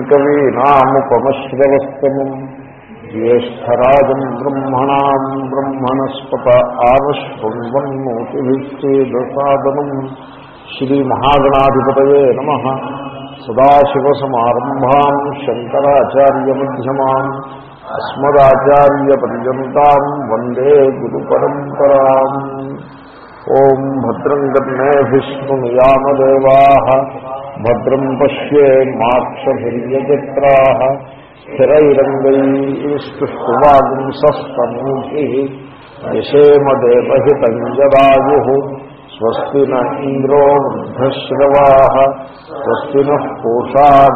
कवीनामुपमश्रवस्तमम् ज्येष्ठराजम् ब्रह्मणाम् ब्रह्मणस्पत आर्ष्वन्वन्मोतिभिश्चेदसादनम् श्रीमहागणाधिपतये नमः। सदाशिवसमारम्भाम् शङ्कराचार्यमध्यमान् अस्मदाचार्यपर्यन्ताम् वंदे गुरुपरम्पराम्। ओम् भद्रम् गन्ने विष्णुयामदेवाः భద్రం పశ్యే మాక్షభిర్యజత్రా స్థిరైరంగైస్తువాగుంసస్తమూభి యశేమదేవహితం జదాయు స్వస్తి నంద్రో ఇంద్రో వృద్ధశ్రవా స్వస్తి నః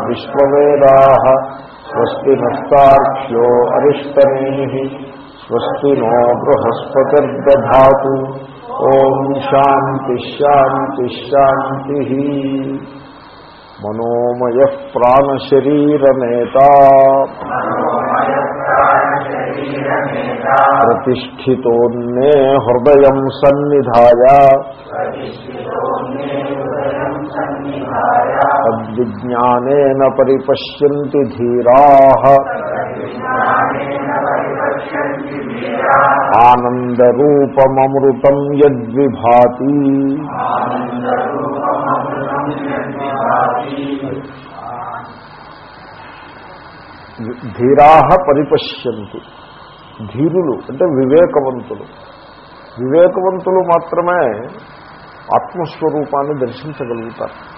విశ్వవేదా స్వస్తి నస్తార్క్ష్యో అరిష్టనేమి స్వస్తి నో బృహస్పతిర్దా ఓం శాంతిశాంతిశాంతి మనోమయ ప్రాణశరీరనేత ప్రతిష్ఠితోన్నే హృదయం సన్నిధాయ. తద్విజ్ఞానేన పరిపశ్యంతి ధీరా. ఆనందరూపమృతం యద్విభాతి. ధీరాహ పరిపశ్యంతి. ధీరులు అంటే వివేకవంతులు. వివేకవంతులు మాత్రమే ఆత్మస్వరూపాన్ని దర్శించగలుగుతారు.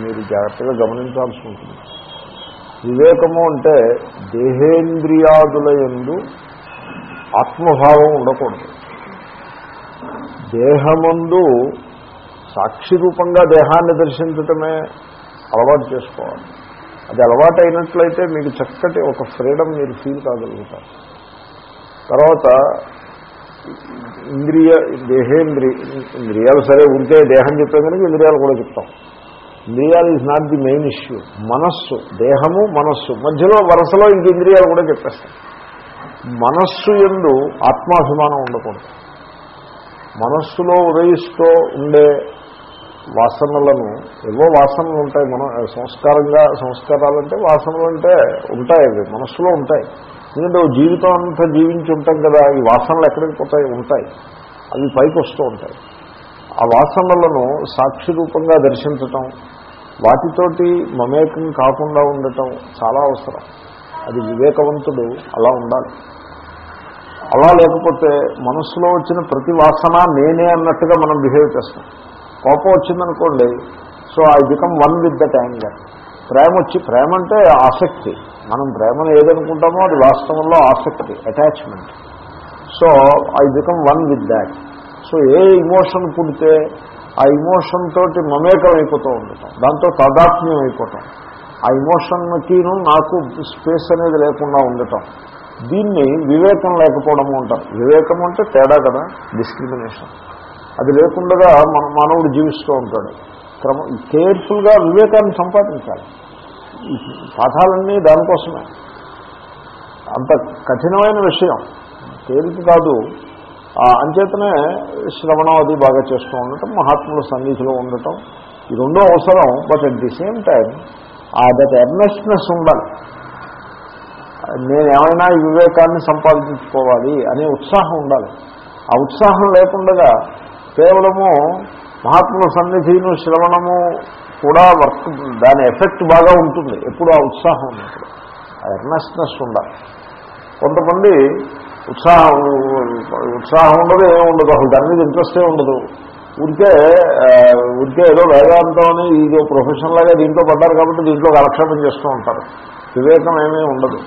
మీరు జాగ్రత్తగా గమనించాల్సి ఉంటుంది. వివేకము అంటే దేహేంద్రియాదుల ఎందు ఆత్మభావం ఉండకూడదు. దేహమందు సాక్షి రూపంగా దేహాన్ని దర్శించటమే అలవాటు చేసుకోవాలి. అది అలవాటు అయినట్లయితే మీకు చక్కటి ఒక ఫ్రీడమ్ మీరు ఫీల్ కాగలుగుతారు. తర్వాత ఇంద్రియ దేహేంద్రియ ఇంద్రియాలు సరే ఉంటే దేహం చెప్పే కనుక ఇంద్రియాలు కూడా చెప్తాం. ఇంద్రియాలు is not the main issue మనస్సు దేహము మనస్సు. మధ్యలో వరుసలో ఇంక ఇంద్రియాలు కూడా చెప్పేస్తాం. మనస్సు ఎందు ఆత్మాభిమానం ఉండకూడదు. మనస్సులో ఉదయిస్తూ ఉండే వాసనలను ఏవో వాసనలు ఉంటాయి మనం సంస్కారంగా సంస్కారాలు అంటే వాసనలు అంటే ఉంటాయి అవి మనస్సులో ఉంటాయి. ఎందుకంటే జీవితం అంతా జీవించి ఉంటాం కదా ఈ వాసనలు ఎక్కడికి పోతాయి? ఉంటాయి. అవి పైకి వస్తూ ఉంటాయి. ఆ వాసనలను సాక్షి రూపంగా దర్శించటం వాటితోటి మమేకం కాకుండా ఉండటం చాలా అవసరం. అది వివేకవంతుడు అలా ఉండాలి. అలా లేకపోతే మనస్సులో వచ్చిన ప్రతి వాసన నేనే అన్నట్టుగా మనం బిహేవ్ చేస్తాం. కోపం వచ్చిందనుకోండి so I become one with that anger ప్రేమ వచ్చి ప్రేమ అంటే ఆసక్తి. మనం ప్రేమను ఏదనుకుంటామో అది వాస్తవంలో ఆసక్తి attachment so I become one with that so A emotion పుడితే ఆ ఇమోషన్ తోటి మమేకం అయిపోతూ ఉండటం దాంతో తాదాత్మ్యం అయిపోతాం. ఆ ఇమోషన్కిను నాకు స్పేస్ అనేది లేకుండా ఉండటం. దీన్ని వివేకం లేకపోవడము అంటారు. వివేకం అంటే తేడా కదా? డిస్క్రిమినేషన్ అది లేకుండా మన మానవుడు జీవిస్తూ ఉంటాడు. క్రమ కేర్ఫుల్గా వివేకాన్ని సంపాదించాలి. పాఠాలన్నీ దానికోసమే. అంత కఠినమైన విషయం. తేలిక కాదు. అంచేతనే శ్రవణం అది బాగా చేస్తూ ఉండటం మహాత్ముల సన్నిధిలో ఉండటం ఈ రెండో అవసరం. But at the same time that earnestness ఉండాలి. నేను ఏమైనా వివేకాన్ని సంపాదించుకోవాలి అనే ఉత్సాహం ఉండాలి. ఆ ఉత్సాహం లేకుండా కేవలము మహాత్ముల సన్నిధిను శ్రవణము కూడా వర్క్ దాని ఎఫెక్ట్ బాగా ఉంటుంది. ఎప్పుడు ఆ ఉత్సాహం ఉన్నప్పుడు. ఆ ఎర్నెస్నెస్ ఉండాలి. కొంతమంది ఉత్సాహం ఉత్సాహం ఉండదు ఏమి ఉండదు. అసలు దాని మీద ఇంట్రెస్టే ఉండదు. ఊరికే ఊరికే ఏదో వేదాంతం అని ఇదో ప్రొఫెషన్ లాగా దీంట్లో పడ్డారు కాబట్టి దీంట్లో కాలక్షేపం చేస్తూ ఉంటారు. వివేకం ఏమీ ఉండదు.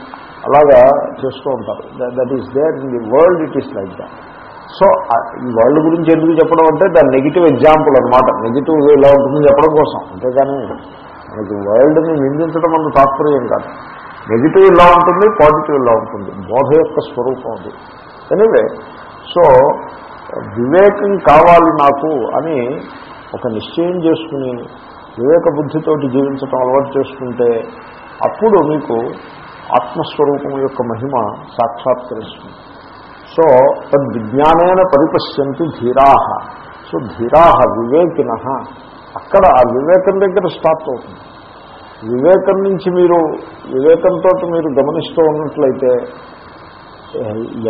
అలాగా చేస్తూ ఉంటారు. That is there in the world it is like that so ఈ వరల్డ్ గురించి ఎందుకు చెప్పడం అంటే దాని నెగిటివ్ ఎగ్జాంపుల్ అనమాట నెగిటివ్ ఇలా ఉంటుందని చెప్పడం కోసం. అంతేకాని మనకి వరల్డ్ని నిందించడం అంత తాత్పర్యం కాదు. నెగిటివ్ ఇలా ఉంటుంది పాజిటివ్ ఇలా ఉంటుంది. బోధ యొక్క స్వరూపం అది. ఎనివే సో వివేకం కావాలి నాకు అని ఒక నిశ్చయం చేసుకుని వివేక బుద్ధితోటి జీవించటం అలవాటు చేసుకుంటే అప్పుడు మీకు ఆత్మస్వరూపం యొక్క మహిమ సాక్షాత్కరిస్తుంది. So తద్విజ్ఞానేన పరిపశ్యంతి ధీరాహ so ధీరాహ వివేకిన. అక్కడ ఆ వివేకం దగ్గర స్టార్ట్ అవుతుంది. వివేకం నుంచి మీరు వివేకంతో మీరు గమనిస్తూ ఉన్నట్లయితే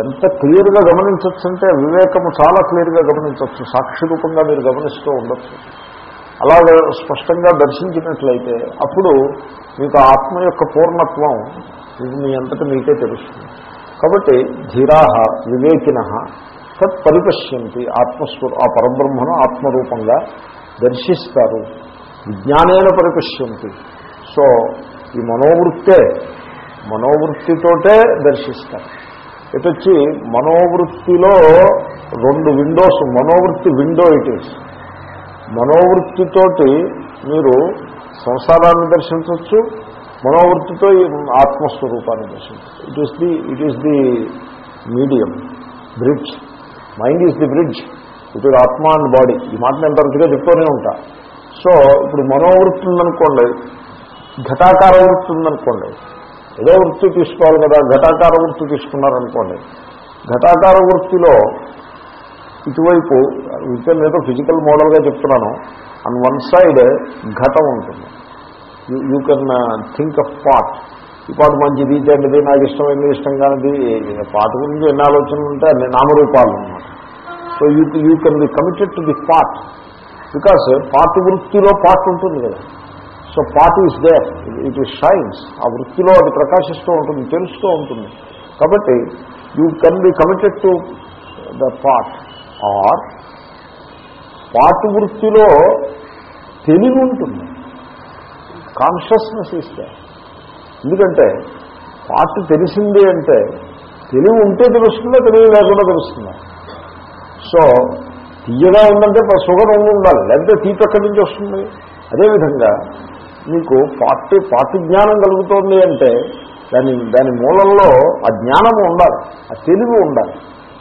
ఎంత క్లియర్గా గమనించవచ్చు అంటే వివేకము చాలా క్లియర్గా గమనించవచ్చు సాక్షి రూపంగా మీరు గమనిస్తూ ఉండొచ్చు. అలాగే స్పష్టంగా దర్శించినట్లయితే అప్పుడు మీకు ఆత్మ యొక్క పూర్ణత్వం ఇది మీ అంతటా మీకే తెలుస్తుంది. కాబట్టి ధీరాహ వివేకిన తత్ పరిపశ్యంతి ఆత్మస్వరూ ఆ పరబ్రహ్మను ఆత్మరూపంగా దర్శిస్తారు. విజ్ఞానేన పరిపశ్యంతి. సో ఈ మనోవృత్తే మనోవృత్తితోటే దర్శిస్తారు. ఇటొచ్చి మనోవృత్తిలో రెండు విండోస్ మనోవృత్తి విండో ఇట్ ఈస్ మనోవృత్తితోటి మీరు సంసారాన్ని దర్శించవచ్చు మనోవృత్తితో ఆత్మస్వరూపాన్ని దర్శించవచ్చు it is the it is the medium bridge mind is the bridge ఇటు ఆత్మ అండ్ బాడీ ఈ మాట నేను తరచుగా చెప్తూనే ఉంటా. సో ఇప్పుడు మనోవృత్తి ఉందనుకోండి ఘటాకార వృత్తి ఉందనుకోండి ఏదో వృత్తి తీసుకోవాలి కదా ఘటాకార వృత్తి తీసుకున్నారనుకోండి. ఘటాకార వృత్తిలో ఇటువైపు ఇంకా ఏదో ఫిజికల్ మోడల్గా చెప్తున్నాను. అన్ వన్ సైడ్ ఘటం ఉంటుంది. You can think of part ఈ పాట మంచిది చెడ్డది నాకు ఇష్టమైనది ఇష్టం కానిది పాట గురించి ఎన్ని ఆలోచనలు ఉంటే అన్ని నామరూపాలు అనమాట so you you can be committed to the part because part వృత్తిలో పార్ట్ ఉంటుంది కదా. So part is there. It is shines ఆ వృత్తిలో అది ప్రకాశిస్తూ ఉంటుంది తెలుస్తూ ఉంటుంది. కాబట్టి you can be committed to the part or part వృత్తిలో తెలివి ఉంటుంది. కాన్షియస్నెస్ ఇస్తే ఎందుకంటే పార్ట్ తెలిసింది అంటే తెలివి ఉంటే తెలుస్తుందా తెలివి లేకుండా తెలుస్తుందా? సో తీయగా ఉందంటే షుగర్ ఉండి ఉండాలి. లేకపోతే తీపి ఎక్కడి నుంచి వస్తుంది? అదేవిధంగా మీకు పార్టీ పార్టీ జ్ఞానం కలుగుతోంది అంటే దాని దాని మూలంలో ఆ జ్ఞానము ఉండాలి ఆ తెలివి ఉండాలి.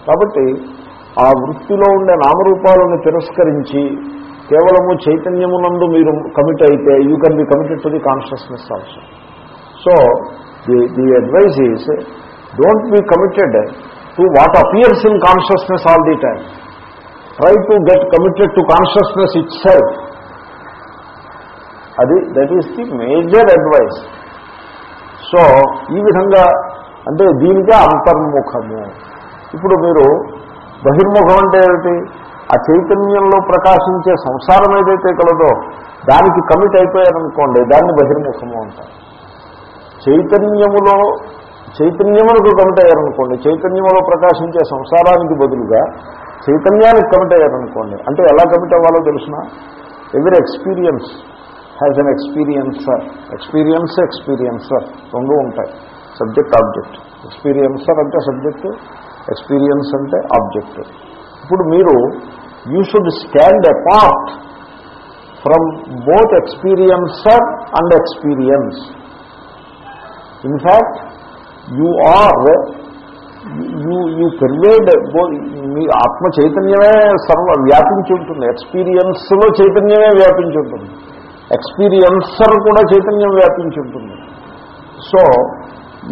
కాబట్టి ఆ వృత్తిలో ఉండే నామరూపాలను తిరస్కరించి కేవలము చైతన్యమునందు మీరు కమిట్ అయితే you can be committed to the consciousness also so the the advice is don't be committed to what appears in consciousness all the time try to get committed to consciousness itself అది that is the major advice so ఈ విధంగా అంటే దీనికే అంతర్ముఖము. ఇప్పుడు మీరు బహిర్ముఖం అంటే ఏమిటి? ఆ చైతన్యంలో ప్రకాశించే సంసారం ఏదైతే కలదో దానికి కమిట్ అయిపోయారనుకోండి దాన్ని బహిర్ముఖము అంటారు. చైతన్యములో చైతన్యములకు కమిట్ అయ్యారనుకోండి చైతన్యములో ప్రకాశించే సంసారానికి బదులుగా చైతన్యానికి కమిట్ అయ్యారనుకోండి అంటే ఎలా కమిట్ అవ్వాలో తెలిసిన? ఎవరి experience has an experiencer experience experiencer రెండు ఉంటాయి. సబ్జెక్ట్ ఆబ్జెక్ట్ ఎక్స్పీరియన్సర్ అంటే సబ్జెక్టు ఎక్స్పీరియన్స్ అంటే ఆబ్జెక్ట్ ఇప్పుడు మీరు you should stand apart from both experiencer and experience in fact you are you you pervade మీ ఆత్మ చైతన్యమే సర్వ వ్యాపించి ఉంటుంది. ఎక్స్పీరియన్స్లో చైతన్యమే వ్యాపించి ఉంటుంది. ఎక్స్పీరియన్సర్ కూడా చైతన్యం వ్యాపించి ఉంటుంది. So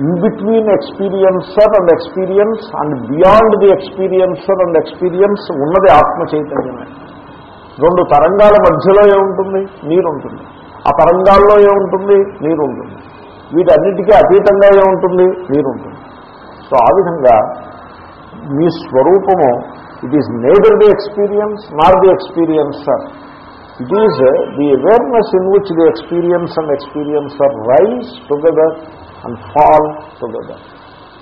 in between experiencer and experience and beyond the experiencer and experience ఉన్నది ఆత్మ చైతన్యమే. రెండు తరంగాల మధ్యలో ఏముంటుంది? నీరు ఉంటుంది ఆ తరంగాల్లో ఏముంటుంది? నీరు ఉంటుంది వీటన్నిటికీ అతీతంగా ఏముంటుంది? నీరు ఉంటుంది సో ఆ విధంగా మీ స్వరూపము it is neither the experience not the experiencer it is the awareness in which the experience and experiencer rise together and fall together.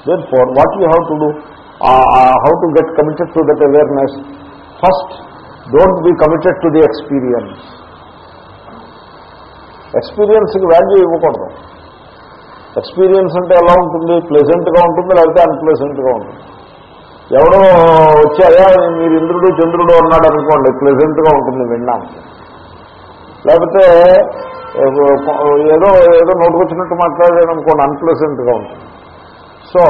Therefore, what you have to do, uh, uh, how to get committed to that awareness? First, don't be committed to the experience. ఎక్స్పీరియన్స్కి value ఇవ్వకూడదు experience అంటే ఎలా ఉంటుంది ప్లెజెంట్గా ఉంటుంది లేకపోతే అన్ప్లెజెంట్గా ఉంటుంది ఎవడో వచ్చి అయ్యా మీరు ఇంద్రుడు చంద్రుడు అన్నాడు అనుకోండి ప్లెజెంట్గా ఉంటుంది విన్నాము లేకపోతే ఏదో ఏదో నోటుకొచ్చినట్టు మాట్లాడాడు అనుకోండి అన్ప్లెసెంట్గా ఉంటుంది. So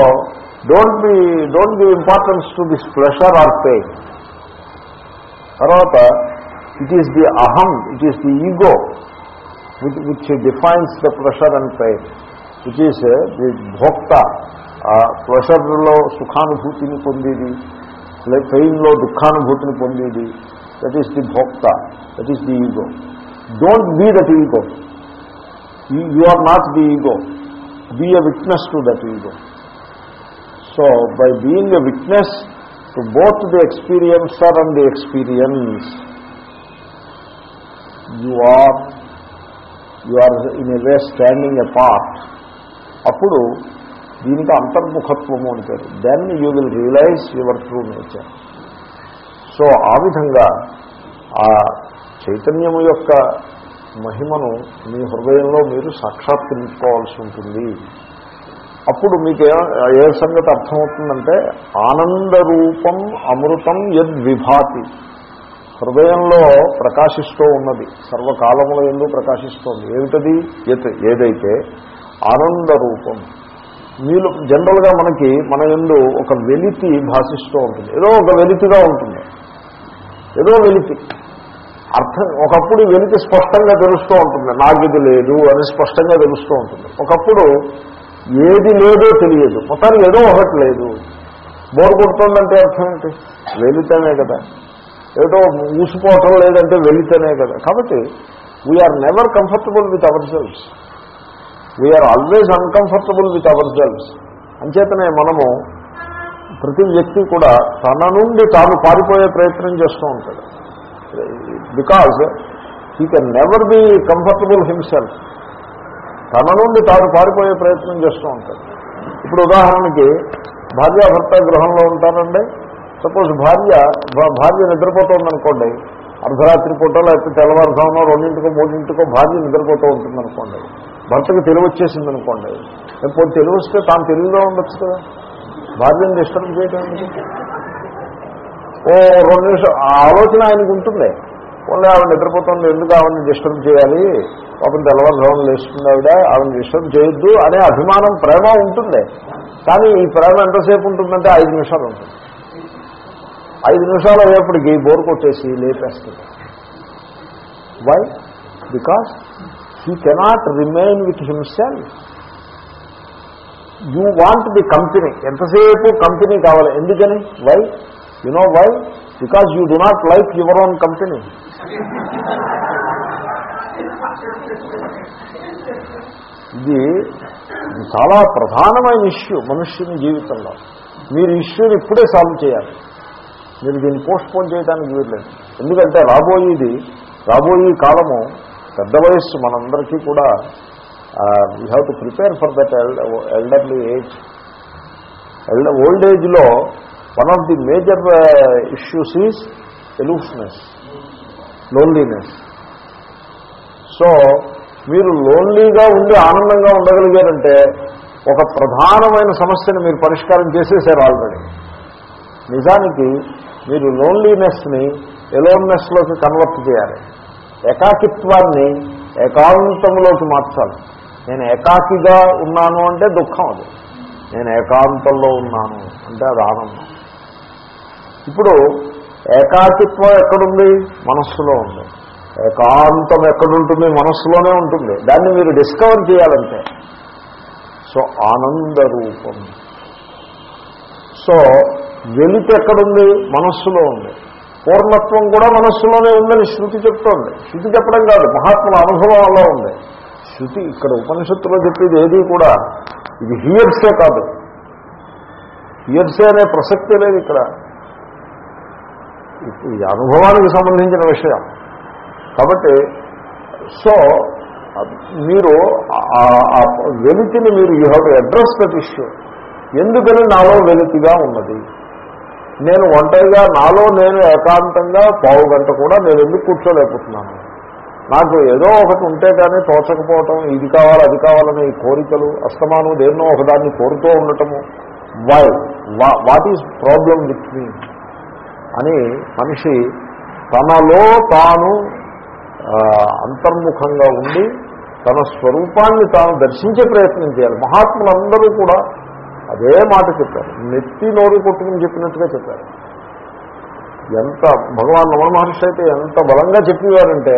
don't be don't give importance to this pleasure or pain తర్వాత ఇట్ ఈస్ ది అహం it is the ego which which defines the pleasure and pain which is the భోక్త ప్రెషర్లో సుఖానుభూతిని పొందేది పెయిన్లో దుఃఖానుభూతిని పొందేది దట్ ఈస్ ది భోక్త that is the ego don't be that ego you are not the ego be a witness to that ego so by being a witness to both the experiencer and the experience you are you are in a way standing apart అప్పుడు దీనికి అంతర్ముఖత్వము అని పేరు. Then you will realise your true nature so ఆ విధంగా ఆ చైతన్యము యొక్క మహిమను మీ హృదయంలో మీరు సాక్షాత్కరించుకోవాల్సి ఉంటుంది. అప్పుడు మీకు ఏ సంగతి అర్థమవుతుందంటే ఆనందరూపం అమృతం యద్విభాతి. హృదయంలో ప్రకాశిస్తూ ఉన్నది సర్వకాలముల ఎందు ప్రకాశిస్తోంది. ఏమిటది? ఎత్ ఏదైతే? ఆనంద రూపం మీలో జనరల్గా మనకి మన ఎందు ఒక వెలితి భాషిస్తూ ఉంటుంది. ఏదో ఒక వెలితిగా ఉంటుంది. ఏదో వెలితి. అర్థం ఒకప్పుడు ఈ స్పష్టంగా తెలుస్తూ ఉంటుంది. నాకు ఇది లేదు అని స్పష్టంగా తెలుస్తూ ఉంటుంది. ఒకప్పుడు ఏది లేదో తెలియదు. మొత్తానికి ఏదో ఒకటి లేదు. బోర్ కొడుతుందంటే అర్థం ఏంటి? వెలితనే కదా. ఏదో ఊసిపోవటం లేదంటే వెలితనే కదా. కాబట్టి we are never comfortable with ourselves we are always uncomfortable with ourselves అంచేతనే మనము ప్రతి వ్యక్తి కూడా తన నుండి తాను పారిపోయే ప్రయత్నం చేస్తూ ఉంటాడు. Because he can never be comfortable himself తన నుండి తాను పారిపోయే ప్రయత్నం చేస్తూ ఉంటాడు. ఇప్పుడు ఉదాహరణకి భార్యాభర్త గృహంలో ఉంటారండి సపోజ్ భార్య భార్య నిద్రపోతుందనుకోండి. అర్ధరాత్రి పూట లేకపోతే తెల్లవారుజామునో రెండింటికో మూడింటికో భార్య నిద్రపోతూ ఉంటుందనుకోండి. భర్తకి తెలివి వచ్చేసింది అనుకోండి ఇప్పుడు తెలివి వస్తే తాను తెలివిలో ఉండొచ్చు కదా. భార్యను డిస్టర్బ్ చేయడానికి ఓ రెండు నిమిషం ఆ ఆలోచన ఆయనకు ఉంటుంది. ఓన్లీ ఆవిడ నిద్రపోతుంది. ఎందుకు ఆవిడని డిస్టర్బ్ చేయాలి? పాపం తెల్లవారుజామున లేస్తుంది ఆవిడ. ఆవిడని డిస్టర్బ్ చేయొద్దు అనే అభిమానం ప్రేమ ఉంటుంది. కానీ ఈ ప్రేమ ఎంతసేపు ఉంటుందంటే ఐదు నిమిషాలు ఉంటుంది. ఐదు నిమిషాలు అయ్యేప్పటికి బోర్ కొట్టేసి లేపేస్తుంది. Why because he cannot remain with himself you want the company ఎంతసేపు కంపెనీ కావాలి? ఎందుకని? Why you know why because you do not like your own company ఇది చాలా ప్రధానమైన ఇష్యూ మనుష్యుని జీవితంలో. మీరు ఇష్యూని ఇప్పుడే సాల్వ్ చేయాలి. మీరు దీన్ని పోస్ట్ పోన్ చేయడానికి వీల్లేదు. ఎందుకంటే రాబోయేది రాబోయే కాలము పెద్ద వయస్సు మనందరికీ కూడా we have to prepare for that elderly age elder old ఏజ్లో one of the major issues is aloofness loneliness so మీరు లోన్లీగా ఉండి ఆనందంగా ఉండగలిగారంటే ఒక ప్రధానమైన సమస్యను మీరు పరిష్కారం చేసేసారు ఆల్రెడీ నిజానికి మీరు లోన్లీనెస్ని ఎలోన్నెస్లోకి కన్వర్ట్ చేయాలి. ఏకాకిత్వాన్ని ఏకాంతంలోకి మార్చాలి. నేను ఏకాకిగా ఉన్నాను అంటే దుఃఖం అది. నేను ఏకాంతంలో ఉన్నాను అంటే అది ఆనందం. ఇప్పుడు ఏకాకిత్వం ఎక్కడుంది? మనస్సులో ఉంది. ఏకాంతం ఎక్కడుంటుంది? మనస్సులోనే ఉంటుంది. దాన్ని మీరు డిస్కవర్ చేయాలంటే. సో ఆనంద రూపం. సో వెలుపు ఎక్కడుంది? మనస్సులో ఉంది. పూర్ణత్వం కూడా మనస్సులోనే ఉందని శృతి చెప్తోంది. శృతి చెప్పడం కాదు మహాత్ముల అనుభవంలో ఉంది. శృతి ఇక్కడ ఉపనిషత్తులో చెప్పేది ఏది కూడా? ఇది హియర్సే కాదు. హియర్సే అనే ప్రసక్తే లేదు ఇక్కడ. ఇది అనుభవానికి సంబంధించిన విషయం. కాబట్టి సో మీరు ఆ- వెలితిని మీరు you have to address that issue. ఎందుకని నాలో వెలితిగా ఉన్నది? నేను ఒంటరిగా నాలో నేను ఏకాంతంగా పావు గంట కూడా నేను ఎందుకు కూర్చోలేకపోతున్నాను? నాకు ఏదో ఒకటి ఉంటే కానీ తోచకపోవటం ఇది కావాలి అది కావాలనే ఈ కోరికలు అస్తమానం దేన్నో ఒకదాన్ని కోరుతూ ఉండటము. Why what is problem with me అని మనిషి తనలో తాను అంతర్ముఖంగా ఉండి తన స్వరూపాన్ని తాను దర్శించే ప్రయత్నం చేయాలి. మహాత్ములందరూ కూడా అదే మాట చెప్పారు. నెత్తి నోరు కొట్టుకుని చెప్పినట్టుగా చెప్పారు. ఎంత భగవాన్ రమణ మహర్షి అయితే ఎంత బలంగా చెప్పేవారంటే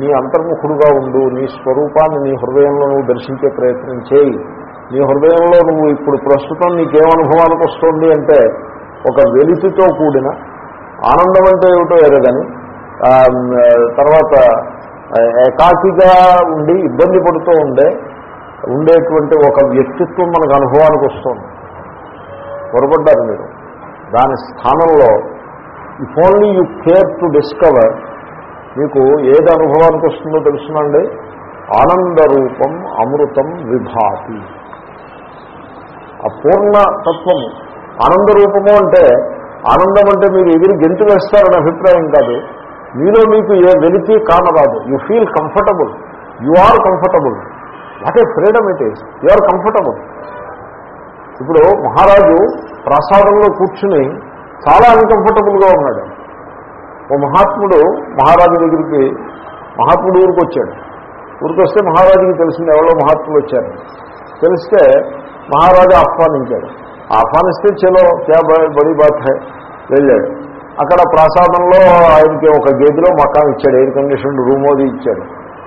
నీ అంతర్ముఖుడుగా ఉండు నీ స్వరూపాన్ని నీ హృదయంలో నువ్వు దర్శించే ప్రయత్నం చేయి. నీ హృదయంలో నువ్వు ఇప్పుడు ప్రస్తుతం నీకేమనుభవానికి వస్తుంది అంటే ఒక వెలితితో కూడిన ఆనందం అంటే ఏమిటో ఎరగని తర్వాత ఏకాకిగా ఉండి ఇబ్బంది పడుతూ ఉండే ఉండేటువంటి ఒక వ్యక్తిత్వం మనకు అనుభవానికి వస్తుంది. పొరపడ్డారు మీరు. దాని స్థానంలో if only you care to discover మీకు ఏది అనుభవానికి వస్తుందో తెలుసునండి. ఆనంద రూపం అమృతం విభాతి. అపూర్ణ తత్వము ఆనంద రూపము అంటే ఆనందం అంటే మీరు ఎగిరి గెంతు వేస్తారనే అభిప్రాయం కాదు. మీలో మీకు ఏ వెలితి కానరాదు. You feel comfortable you are comfortable what a freedom it is you are comfortable ఇప్పుడు మహారాజు ప్రసాదంలో కూర్చుని చాలా అన్కంఫర్టబుల్గా ఉన్నాడు. ఓ మహాత్ముడు మహారాజు దగ్గరికి మహాత్ముడు ఊరికి వచ్చాడు. ఊరికి వస్తే మహారాజుకి తెలిసింది ఎవరో మహాత్ములు వచ్చారు. తెలిస్తే మహారాజు ఆహ్వానించాడు. ఆహ్వానిస్తే చలో క్యా బ- బడి బాత్ హై వెళ్ళాడు. అక్కడ ప్రసాదంలో ఆయనకి ఒక గేదిలో మకాం ఇచ్చాడు ఎయిర్ కండిషన్ రూమ్ అది ఇచ్చాడు.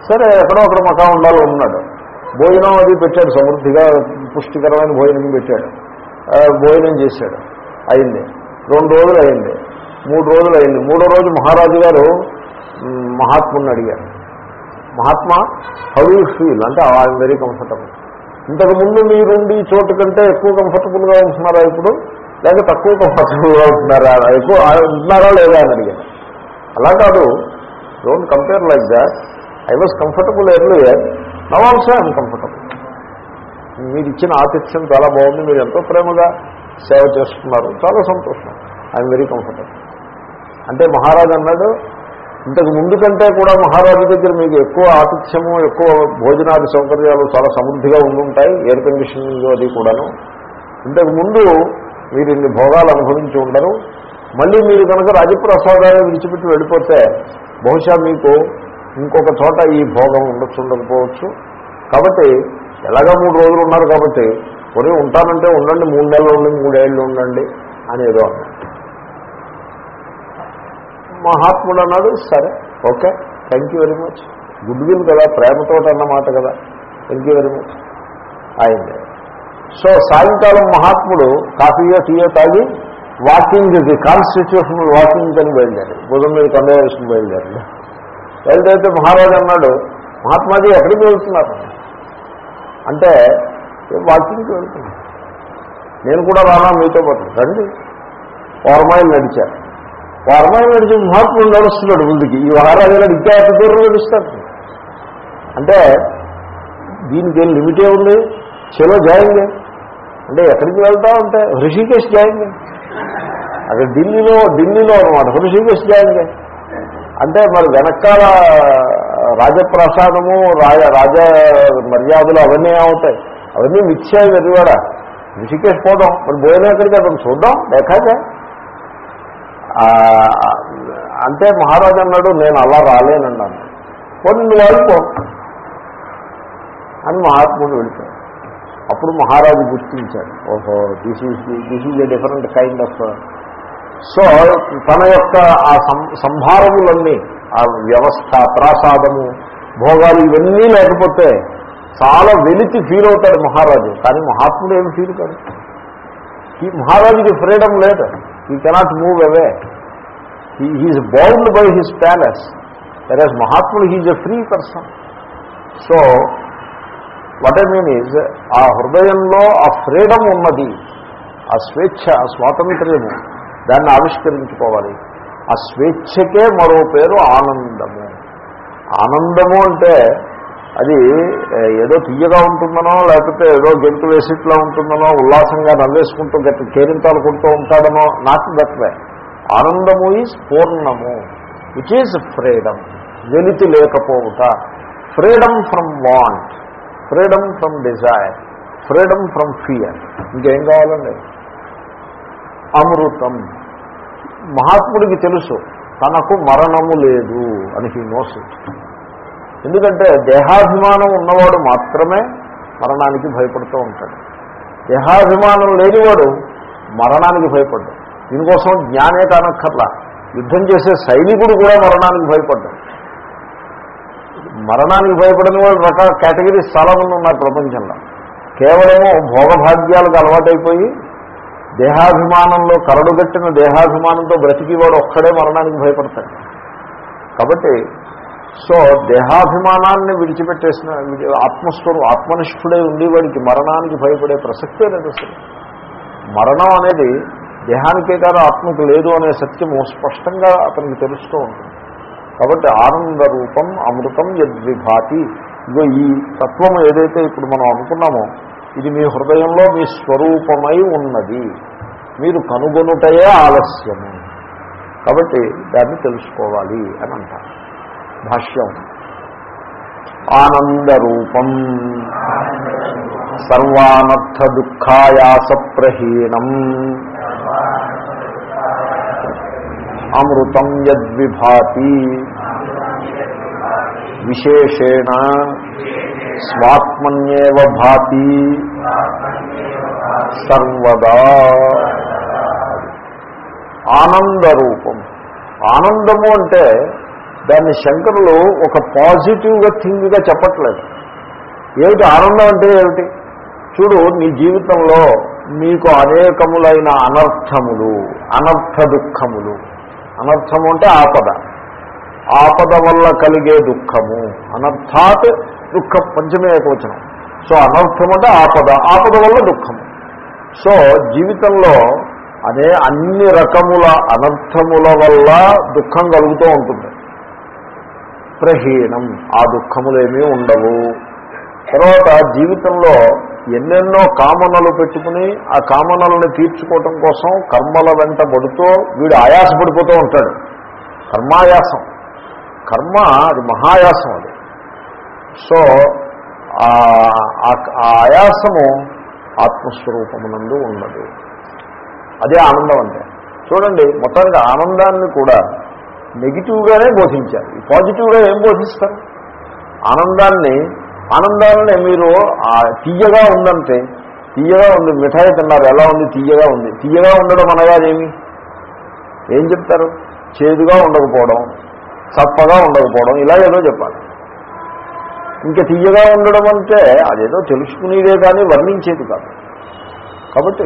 సరే ఎక్కడో అక్కడ మకాం ఉండాలి ఉన్నాడు భోజనం అది పెట్టాడు సమృద్ధిగా పుష్టికరమైన భోజనం పెట్టాడు. భోజనం చేశాడు. అయింది. రెండు రోజులు అయింది. మూడు రోజులు అయింది. మూడో రోజు మహారాజు గారు మహాత్ముని అడిగారు. మహాత్మా హౌ యూ ఫీల్ అంటే ఐఎమ్ వెరీ కంఫర్టబుల్ ఇంతకుముందు మీరుండి ఈ చోటు కంటే ఎక్కువ కంఫర్టబుల్గా ఉంటున్నారా ఇప్పుడు? లేక తక్కువ కంఫర్టబుల్గా ఉంటున్నారా? ఎక్కువ ఉంటున్నారా లేదా అని అడిగాను. అలా కాదు. Don't compare like that I was comfortable earlier now also I'm comfortable మీరు ఇచ్చిన ఆతిథ్యం చాలా బాగుంది. మీరు ఎంతో ప్రేమగా సేవ చేస్తున్నారు. చాలా సంతోషం. ఐఎమ్ వెరీ కంఫర్టబుల్ అంటే మహారాజు అన్నాడు ఇంతకు ముందు కంటే కూడా మహారాజు దగ్గర మీకు ఎక్కువ ఆతిథ్యము ఎక్కువ భోజనాది సౌకర్యాలు చాలా సమృద్ధిగా ఉండుంటాయి ఎయిర్ కండిషనింగ్ అది కూడాను. ఇంతకు ముందు మీరు ఇన్ని భోగాలు అనుభవించి ఉండరు. మళ్ళీ మీరు కనుక రాజప్రసాదాన్ని విడిచిపెట్టి వెళ్ళిపోతే బహుశా మీకు ఇంకొక చోట ఈ భోగం ఉండొచ్చు ఉండకపోవచ్చు. కాబట్టి ఎలాగా మూడు రోజులు ఉన్నారు కాబట్టి కొన్ని ఉంటానంటే ఉండండి మూడు నెలలు ఉండండి మూడేళ్ళు ఉండండి అని ఏదో మహాత్ముడు అన్నాడు సరే okay thank you very much good will కదా ప్రేమతో అన్నమాట కదా. థ్యాంక్ యూ వెరీ మచ్ అయింది. సో సాయంకాలం మహాత్ముడు కాఫీయో టీయో తాగి వాకింగ్ ఇది కాన్స్టిట్యూషనల్ వాకింగ్ అని బయలుదేరి బుధం మీద కండవేషన్ బయలుదేరి బయలుదేరితే మహారాజు అన్నాడు మహాత్మాజీ ఎక్కడికి వెళ్తున్నారు? అంటే వాకింగ్కి వెళ్తున్నాను. నేను కూడా రానా మీతో పాటు. రండి. వారమాయిలు నడిచారు. వారమాయిలు నడిచి మహాత్ముడు నడుస్తున్నాడు ముందుకి. ఈ వారాజు గారు ఇంకా ఎంత దూరం నడుస్తాడు అంటే దీనికి ఏం లిమిటే ఉంది చలో జాయింగే అంటే ఎక్కడికి వెళ్తాం అంటే హృషికేష్ జాయింగే అక్కడ ఢిల్లీలో ఢిల్లీలో అనమాట హృషికేష్ జాయింగే అంటే మరి వెనకాల రాజప్రసాదము రాజ రాజ మర్యాదలు అవన్నీ ఏమవుతాయి అవన్నీ మిథ్యాయి వెరివాడ ఋషికేష్ పోదాం. మరి భోజనం ఎక్కడికి అతను చూద్దాం. లేకాగా అంటే మహారాజు అన్నాడు నేను అలా రాలేనన్నాను. కొన్ని నువ్వు అని మహాత్ముడు వెళ్తాడు. అప్పుడు మహారాజు గుర్తించాడు. ఓహో this is this is a different kind of so తన యొక్క ఆ సం- సంభారములన్నీ ఆ వ్యవస్థ ప్రాసాదము భోగాలు ఇవన్నీ లేకపోతే చాలా వెలితి ఫీల్ అవుతాడు మహారాజు. కానీ మహాత్ముడు ఏం ఫీల్ కాదు ఈ మహారాజుకి ఫ్రీడమ్ లేదు. He cannot move away he's bound by his palace versus మహాత్ముడు he's a free person so what I mean is ఆ హృదయంలో ఆ ఫ్రీడమ్ ఉన్నది ఆ స్వేచ్ఛ ఆ స్వాతంత్ర్యము దాన్ని ఆవిష్కరించుకోవాలి. ఆ స్వేచ్ఛకే మరో పేరు ఆనందము. ఆనందము అంటే అది ఏదో తీయగా ఉంటుందనో లేకపోతే ఏదో గెంతు వేసిట్లా ఉంటుందనో ఉల్లాసంగా నవ్వేసుకుంటూ గట్టి కేరింతాలు కొడుతూ ఉంటాడనో నాకు గట్వే ఆనందము ఈజ్ పూర్ణము విచ్ ఈజ్ ఫ్రీడమ్ వెలితి లేకపోవుట. Freedom from want freedom from desire freedom from fear ఇంకేం కావాలండి? అమృతం. మహాత్ముడికి తెలుసు తనకు మరణము లేదు అని హీ నోస్ ఎందుకంటే దేహాభిమానం ఉన్నవాడు మాత్రమే మరణానికి భయపడుతూ ఉంటాడు. దేహాభిమానం లేనివాడు మరణానికి భయపడ్డు. దీనికోసం జ్ఞానే కానక్కర్లా. యుద్ధం చేసే సైనికుడు కూడా మరణానికి భయపడ్డాడు. మరణానికి భయపడిన వాళ్ళు రకాల కేటగిరీస్ చాలా ఉన్నారు ప్రపంచంలో. కేవలము భోగభాగ్యాలకు అలవాటైపోయి దేహాభిమానంలో కరడుగట్టిన దేహాభిమానంతో బ్రతికివాడు ఒక్కడే మరణానికి భయపడతాడు. కాబట్టి సో దేహాభిమానాన్ని విడిచిపెట్టేసిన విడి- ఆత్మస్వరూ ఆత్మనిష్ఠుడై ఉండేవాడికి మరణానికి భయపడే ప్రసక్తే లేదు అసలు. మరణం అనేది దేహానికే కాదు ఆత్మకు లేదు అనే సత్యము స్పష్టంగా అతనికి తెలుస్తూ ఉంటుంది. కాబట్టి ఆనంద రూపం అమృతం యద్విభాతి. ఇగో ఈ తత్వము ఏదైతే ఇప్పుడు మనం అనుకున్నామో ఇది మీ హృదయంలో మీ స్వరూపమై ఉన్నది. మీరు కనుగొనుటయే ఆలస్యము. కాబట్టి దాన్ని తెలుసుకోవాలి అని అంటారు. భాష్యం. ఆనందరూపం. సర్వానర్థ దుఃఖాయాస ప్రహీనం అమృతం యద్విభాతి. విశేషేణ స్వాత్మన్యేవ భాతి. సర్వదా. ఆనందరూపం. ఆనందము అంటే దాన్ని శంకరులు ఒక పాజిటివ్గా థింగ్గా చెప్పట్లేదు. ఏమిటి ఆనందం అంటే ఏమిటి? చూడు నీ జీవితంలో నీకు అనేకములైన అనర్థములు అనర్థ దుఃఖములు. అనర్థము అంటే ఆపద. ఆపద వల్ల కలిగే దుఃఖము. అనర్థాత్ దుఃఖ పంచమే ఏకవచనం సో అనర్థం అంటే ఆపద. ఆపద వల్ల దుఃఖము. సో జీవితంలో అనే అన్ని రకముల అనర్థముల వల్ల దుఃఖం కలుగుతూ ఉంటుంది. ప్రహీనం ఆ దుఃఖములేమీ ఉండవు. తర్వాత జీవితంలో ఎన్నెన్నో కామనలు పెట్టుకుని ఆ కామనలను తీర్చుకోవటం కోసం కర్మల వెంట పడుతూ వీడు ఆయాసపడిపోతూ ఉంటాడు. కర్మాయాసం. కర్మ అది మహాయాసం అది. సో ఆ ఆ- ఆ ఆయాసము ఆత్మస్వరూపమునందు ఉన్నది అదే ఆనందం అంటే. చూడండి మొత్తానికి ఆనందాన్ని కూడా నెగిటివ్గానే బోధించారు. పాజిటివ్గా ఏం బోధిస్తారు? ఆనందాన్ని ఆనందాన్ని మీరు తీయగా ఉందంటే తీయగా ఉంది మిఠాయి తిన్నారు ఎలా ఉంది? తీయగా ఉంది. తీయగా ఉండడం అనగానేమి? ఏం చెప్తారు? చేదుగా ఉండకపోవడం చప్పగా ఉండకపోవడం ఇలా ఏదో చెప్పాలి. ఇంకా తీయగా ఉండడం అంటే అదేదో తెలుసుకునేదే కానీ వర్ణించేది కాదు. కాబట్టి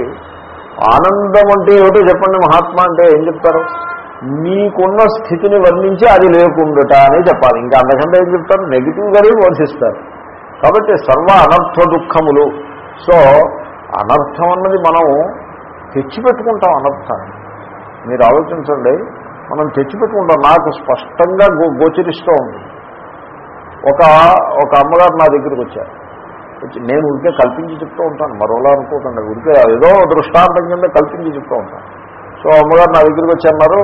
ఆనందం అంటే ఏమిటో చెప్పండి మహాత్మా అంటే ఏం చెప్తారు? మీకున్న స్థితిని వర్ణించి అది లేకుండుట అని చెప్పాలి. ఇంకా అంతకంటే ఏం చెప్తారు? నెగిటివ్గానే వర్ణిస్తారు కాబట్టి సర్వ అనర్థ దుఃఖములు. సో అనర్థం అన్నది మనం తెచ్చిపెట్టుకుంటాం అనర్థాన్ని. మీరు ఆలోచించండి. మనం తెచ్చిపెట్టుకుంటాం. నాకు స్పష్టంగా గో గోచరిస్తూ ఉంది. ఒక ఒక అమ్మగారు నా దగ్గరికి వచ్చారు. వచ్చి నేను ఉడికే కల్పించి చెప్తూ ఉంటాను. మరోలా అనుకోకండి. ఉడికే ఏదో దృష్టాంతం కింద కల్పించి చెప్తూ ఉంటాను. సో అమ్మగారు నా దగ్గరికి వచ్చి అన్నారు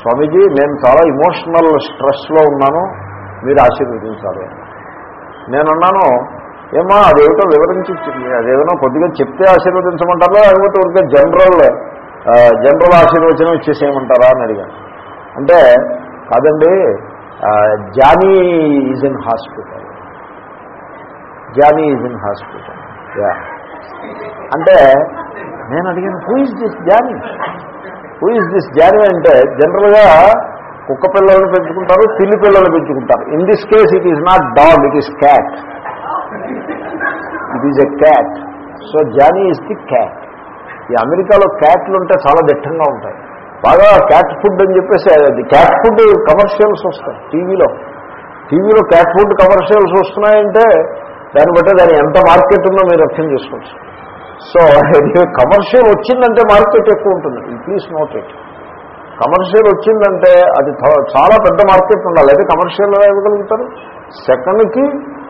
స్వామీజీ నేను చాలా ఇమోషనల్ స్ట్రెస్లో ఉన్నాను మీరు ఆశీర్వదించాలి. అని. నేను అన్నాను ఏమా అదేమిటో వివరించి చెప్- అదేమైనా కొద్దిగా చెప్తే ఆశీర్వదించమంటారా? లేకపోతే ఊరికే జనరల్ జనరల్ ఆశీర్వచనం ఇచ్చేసేయమంటారా? అని అడిగాను. అంటే కాదండి Johnny is in hospital Johnny is in hospital yeah అంటే నేను అడిగాను who is this Johnny? Who is this Johnny అంటే జనరల్గా కుక్క పిల్లలను పెంచుకుంటారు పిల్లి పిల్లలు పెంచుకుంటారు. In this case it is not dog it is cat it is a cat so Johnny is the cat ఈ అమెరికాలో క్యాట్లు ఉంటే చాలా దిట్టంగా ఉంటాయి. బాగా క్యాట్ ఫుడ్ అని చెప్పేసి అది క్యాట్ ఫుడ్ కమర్షియల్స్ వస్తాయి టీవీలో. టీవీలో క్యాట్ ఫుడ్ కమర్షియల్స్ వస్తున్నాయంటే దాన్ని బట్టి దాని ఎంత మార్కెట్ ఉందో మీరు అర్థం చేసుకోవచ్చు. సో కమర్షియల్ వచ్చిందంటే మార్కెట్ ఎక్కువ ఉంటుంది. ప్లీజ్ నోట్ ఇట్ కమర్షియల్ వచ్చిందంటే అది చాలా పెద్ద మార్కెట్ ఉండాలి. అయితే కమర్షియల్ ఇవ్వగలుగుతారు? సెకండ్కి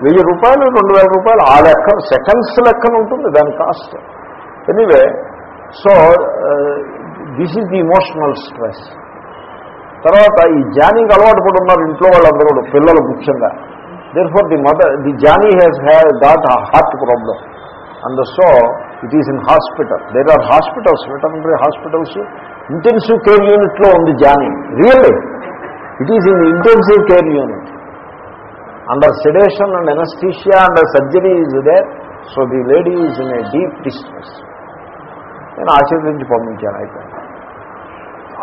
వెయ్యి రూపాయలు రెండు వేల రూపాయలు ఆ లెక్క సెకండ్స్ లెక్కన ఉంటుంది దాని cost. Anyway so this is the emotional stress తర్వాత ఈ జానీకి అలవాటు పడి ఉన్నారు ఇంట్లో వాళ్ళందరూ కూడా, పిల్లలు ముఖ్యంగా. Therefore the mother the Johnny has have that heart problem and so it is in hospital there are hospitals veterinary hospitals intensive care యూనిట్లో ఉంది Johnny really it is in intensive care unit under sedation and anaesthesia under surgery is there so the lady is in a deep distress నేను ఆశీర్వదించి పంపించాను అయితే.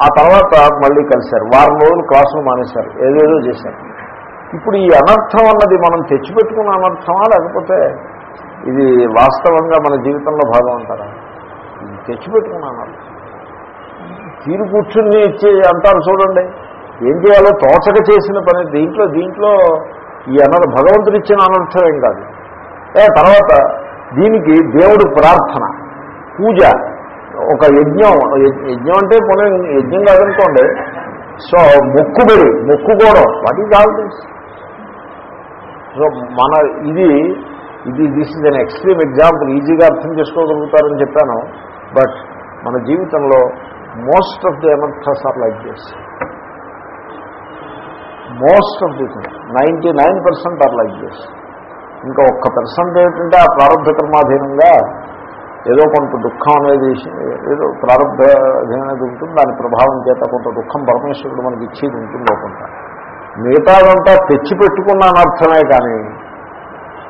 ఆ తర్వాత మళ్ళీ కలిశారు. వారం రోజులు క్లాసులు మానేశారు. ఏదేదో చేశారు. ఇప్పుడు ఈ అనర్థం అన్నది మనం తెచ్చిపెట్టుకున్న అనర్థమా లేకపోతే ఇది వాస్తవంగా మన జీవితంలో భాగం అంటారా? తెచ్చిపెట్టుకున్నాను తీరు కూర్చుని ఇచ్చి అంటారు చూడండి. ఏం చేయాలో తోచక చేసిన పని దీంట్లో దీంట్లో ఈ అనర్ భగవంతుడు ఇచ్చిన అనర్థం ఏం కాదు. ఏ తర్వాత దీనికి దేవుడు ప్రార్థన పూజ ఒక యజ్ఞం. యజ్ఞం అంటే పోనీ యజ్ఞం కాదనుకోండి. సో మొక్కుబడి మొక్కుకోవడం what is all this so మన ఇది ఇది this is an extreme example ఈజీగా అర్థం చేసుకోగలుగుతారని చెప్పాను. బట్ మన జీవితంలో most of the matters are like this most of the thing ninety nine percent are like this ఇంకా ఒక్క పర్సెంట్ ఏంటంటే ఆ ప్రారంభ కర్మాధీనంగా ఏదో కొంత దుఃఖం అనేది ఏదో ప్రారంభ అనేది ఉంటుంది. దాని ప్రభావం చేత కొంత దుఃఖం పరమేశ్వరుడు మనకి ఇచ్చేది ఉంటుంది కొంత మిగతాదంతా తెచ్చిపెట్టుకున్న అనర్థమే కానీ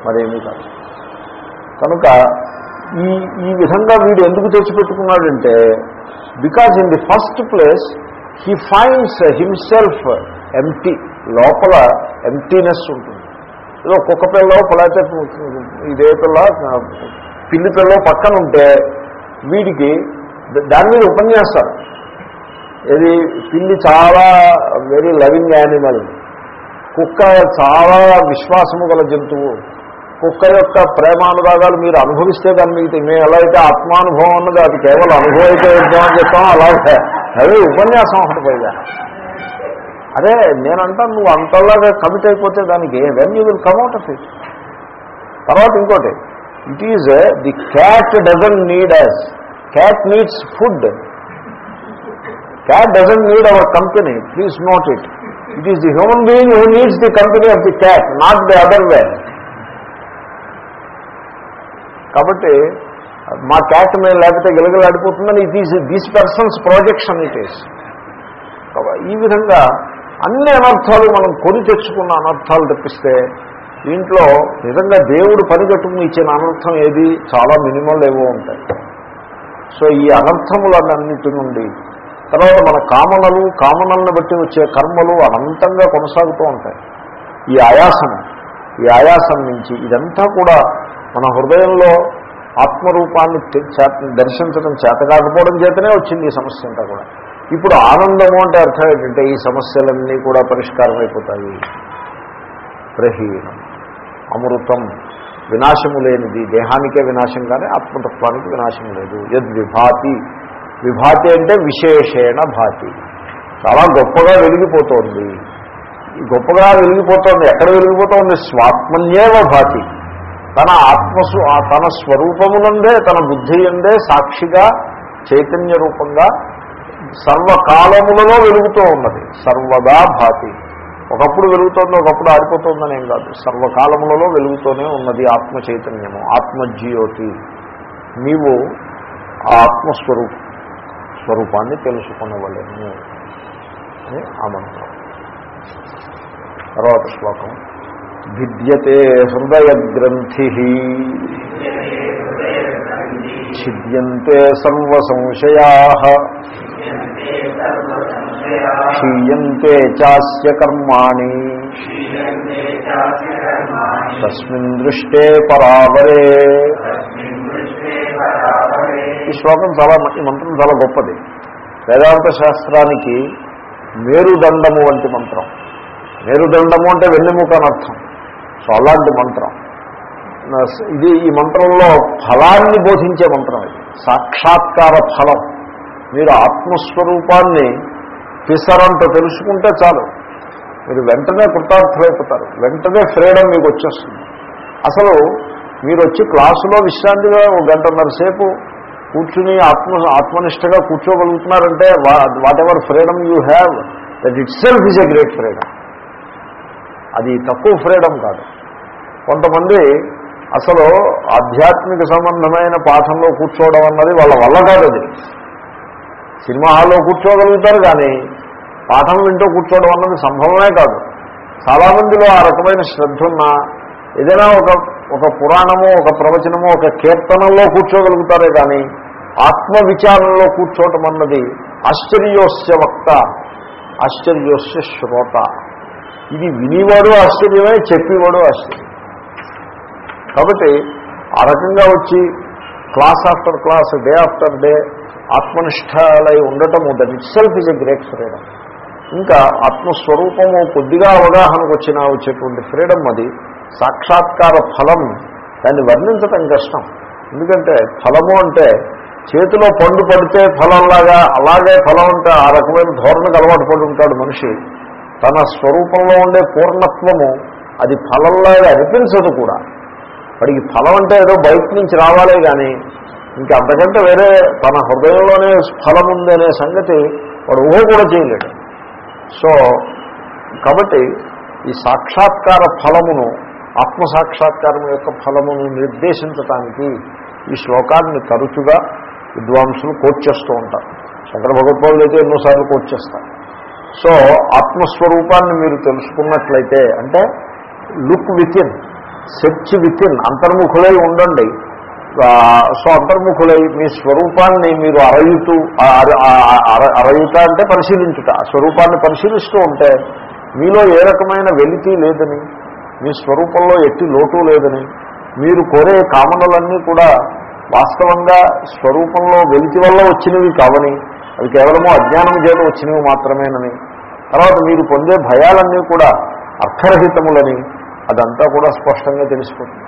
మరేమీ కాదు. కనుక ఈ ఈ విధంగా వీడు ఎందుకు తెచ్చిపెట్టుకున్నాడంటే because in the first place he finds himself empty లోపల ఎంటీనెస్ ఉంటుంది. ఏదో కుక్క పిల్ల లేకపోతే ఇదే పిల్ల పిల్లి పిల్ల పక్కన ఉంటే వీడికి దాని మీద ఉపన్యాసాలు. ఇది పిల్లి చాలా వెరీ లవింగ్ యానిమల్ కుక్క చాలా విశ్వాసము గల జంతువు. కుక్క యొక్క ప్రేమానురాగాలు మీరు అనుభవిస్తే దాన్ని మీకు మేము ఎలా అయితే ఆత్మానుభవం ఉన్నది అది కేవలం అనుభవం అయితే అని చెప్తాం అలాగే అదే ఉపన్యాసం ఒకటి పైగా అదే నేనంటా నువ్వు అంతలాగా కమిట్ అయిపోతే దానికి when you will come out of it తర్వాత ఇంకోటి it is the cat doesn't need us cat needs food cat doesn't need our company please note it it is the human being who needs the company of the cat not the other way కాబట్టి మా cat మేము లేకపోతే గిలగిలాడిపోతుందని it is these persons projection it is ఈ విధంగా అన్ని అనర్థాలు మనం కొని తెచ్చుకున్న అనర్థాలు తెప్పిస్తే దీంట్లో నిజంగా దేవుడు పనిగట్టుకుని ఇచ్చిన అనర్థం ఏది? చాలా మినిమల్ ఏవో ఉంటాయి. సో ఈ అనర్థములన్నిటి నుండి తర్వాత మన కామనలు కామనలను బట్టి వచ్చే కర్మలు అనంతంగా కొనసాగుతూ ఉంటాయి. ఈ ఆయాసం ఈ ఆయాసం నుంచి ఇదంతా కూడా మన హృదయంలో ఆత్మరూపాన్ని దర్శించడం చేత కాకపోవడం చేతనే వచ్చింది ఈ సమస్య అంతా కూడా. ఇప్పుడు ఆనందము అంటే అర్థం ఏంటంటే ఈ సమస్యలన్నీ కూడా పరిష్కారం అయిపోతాయి ప్రహీనం అమృతం వినాశము లేనిది దేహానికే వినాశం కానీ ఆత్మతత్వానికి వినాశం లేదు. యద్విభాతి విభాతి అంటే విశేషేణ భాతి. చాలా గొప్పగా వెలిగిపోతోంది. ఈ గొప్పగా వెలిగిపోతోంది ఎక్కడ వెలిగిపోతోంది? స్వాత్మన్యేవ భాతి. తన ఆత్మసు తన స్వరూపమునందే తన బుద్ధి ఎందే సాక్షిగా చైతన్య రూపంగా సర్వకాలములలో వెలుగుతూ ఉన్నది. సర్వదా భాతి. ఒకప్పుడు వెలుగుతోంది ఒకప్పుడు ఆడిపోతుందని ఏం కాదు. సర్వకాలములలో వెలుగుతూనే ఉన్నది ఆత్మ చైతన్యము ఆత్మజ్యోతి. నీవు ఆత్మస్వరూప స్వరూపాన్ని తెలుసుకునవలేము అని ఆ మంత్రం తర్వాత శ్లోకం. భిద్యతే హృదయగ్రంథి. ఛిద్యంతే సర్వసంశయా. క్షీయంతే చాస్య కర్మాణి. తస్మిన్ దృష్టే పరావరే. ఈ శ్లోకం చాలా ఈ మంత్రం చాలా గొప్పది. వేదాంత శాస్త్రానికి మేరుదండము వంటి మంత్రం. మేరుదండము అంటే వెన్నెముక అని అర్థం. సో అలాంటి మంత్రం ఇది ఈ మంత్రంలో ఫలాన్ని బోధించే మంత్రం ఇది. సాక్షాత్కార ఫలం. మీరు ఆత్మస్వరూపాన్ని పిసరంత తెలుసుకుంటే చాలు. మీరు వెంటనే కృతార్థమైపోతారు వెంటనే ఫ్రీడమ్ మీకు వచ్చేస్తుంది. అసలు మీరు వచ్చి క్లాసులో విశ్రాంతిగా ఒక గంటన్నర సేపు కూర్చుని ఆత్మ ఆత్మనిష్టగా కూర్చోగలుగుతున్నారంటే whatever freedom you have that itself is a great freedom అది తక్కువ ఫ్రీడమ్ కాదు. కొంతమంది అసలు ఆధ్యాత్మిక సంబంధమైన పాఠంలో కూర్చోవడం అన్నది వాళ్ళ వల్ల కాదు అది. సినిమా హాల్లో కూర్చోగలుగుతారు కానీ పాఠం వింటూ కూర్చోవడం అన్నది సంభవమే కాదు. చాలామందిలో ఆ రకమైన శ్రద్ధ ఉన్నా ఏదైనా ఒక ఒక పురాణము ఒక ప్రవచనము ఒక కీర్తనంలో కూర్చోగలుగుతారే కానీ ఆత్మ విచారణలో కూర్చోవటం అన్నది ఆశ్చర్యోస్య వక్త ఆశ్చర్యోస్య శ్రోత. ఇది వినివాడు ఆశ్చర్యమే చెప్పేవాడు ఆశ్చర్యం. కాబట్టి ఆ రకంగా వచ్చి class after class day after day ఆత్మనిష్టలై ఉండటము that itself is a great freedom ఇంకా ఆత్మస్వరూపము కొద్దిగా అవగాహనకు వచ్చినా వచ్చేటువంటి ఫ్రీడమ్ అది. సాక్షాత్కార ఫలం దాన్ని వర్ణించటం కష్టం. ఎందుకంటే ఫలము అంటే చేతిలో పండు పడితే ఫలంలాగా అలాగే ఫలం అంటే ఆ రకమైన ధోరణికి అలవాటు పడి ఉంటాడు మనిషి. తన స్వరూపంలో ఉండే పూర్ణత్వము అది ఫలంలాగా అనిపించదు కూడా. వాడికి ఫలం అంటే ఏదో బయట నుంచి రావాలే కానీ ఇంకా అంతకంటే వేరే తన హృదయంలోనే ఫలం ఉందనే సంగతి వాడు ఊహ కూడా చేయలేడు. సో కాబట్టి ఈ సాక్షాత్కార ఫలమును ఆత్మసాక్షాత్కారం యొక్క ఫలమును నిర్దేశించటానికి ఈ శ్లోకాన్ని తరచుగా విద్వాంసులు కోట్ చేస్తూ ఉంటారు. శంకర భగవత్పాదులు అయితే ఎన్నోసార్లు కోట్ చేస్తారు. సో ఆత్మస్వరూపాన్ని మీరు తెలుసుకున్నట్లయితే అంటే look within. Search within అంతర్ముఖులై ఉండండి. సో అంతర్ముఖులై మీ స్వరూపాన్ని మీరు అరయుతూ అర- అర- అరయుట అంటే పరిశీలించుట ఆ స్వరూపాన్ని పరిశీలిస్తూ ఉంటే మీలో ఏ రకమైన వెలితి లేదని మీ స్వరూపంలో ఎట్టి లోటు లేదని మీరు కోరే కామనలన్నీ కూడా వాస్తవంగా స్వరూపంలో వెలితి వల్ల వచ్చినవి కావని అవి కేవలము అజ్ఞానం చేత వచ్చినవి మాత్రమేనని తర్వాత మీరు పొందే భయాలన్నీ కూడా అర్థరహితములని అదంతా కూడా స్పష్టంగా తెలిసిపోతుంది.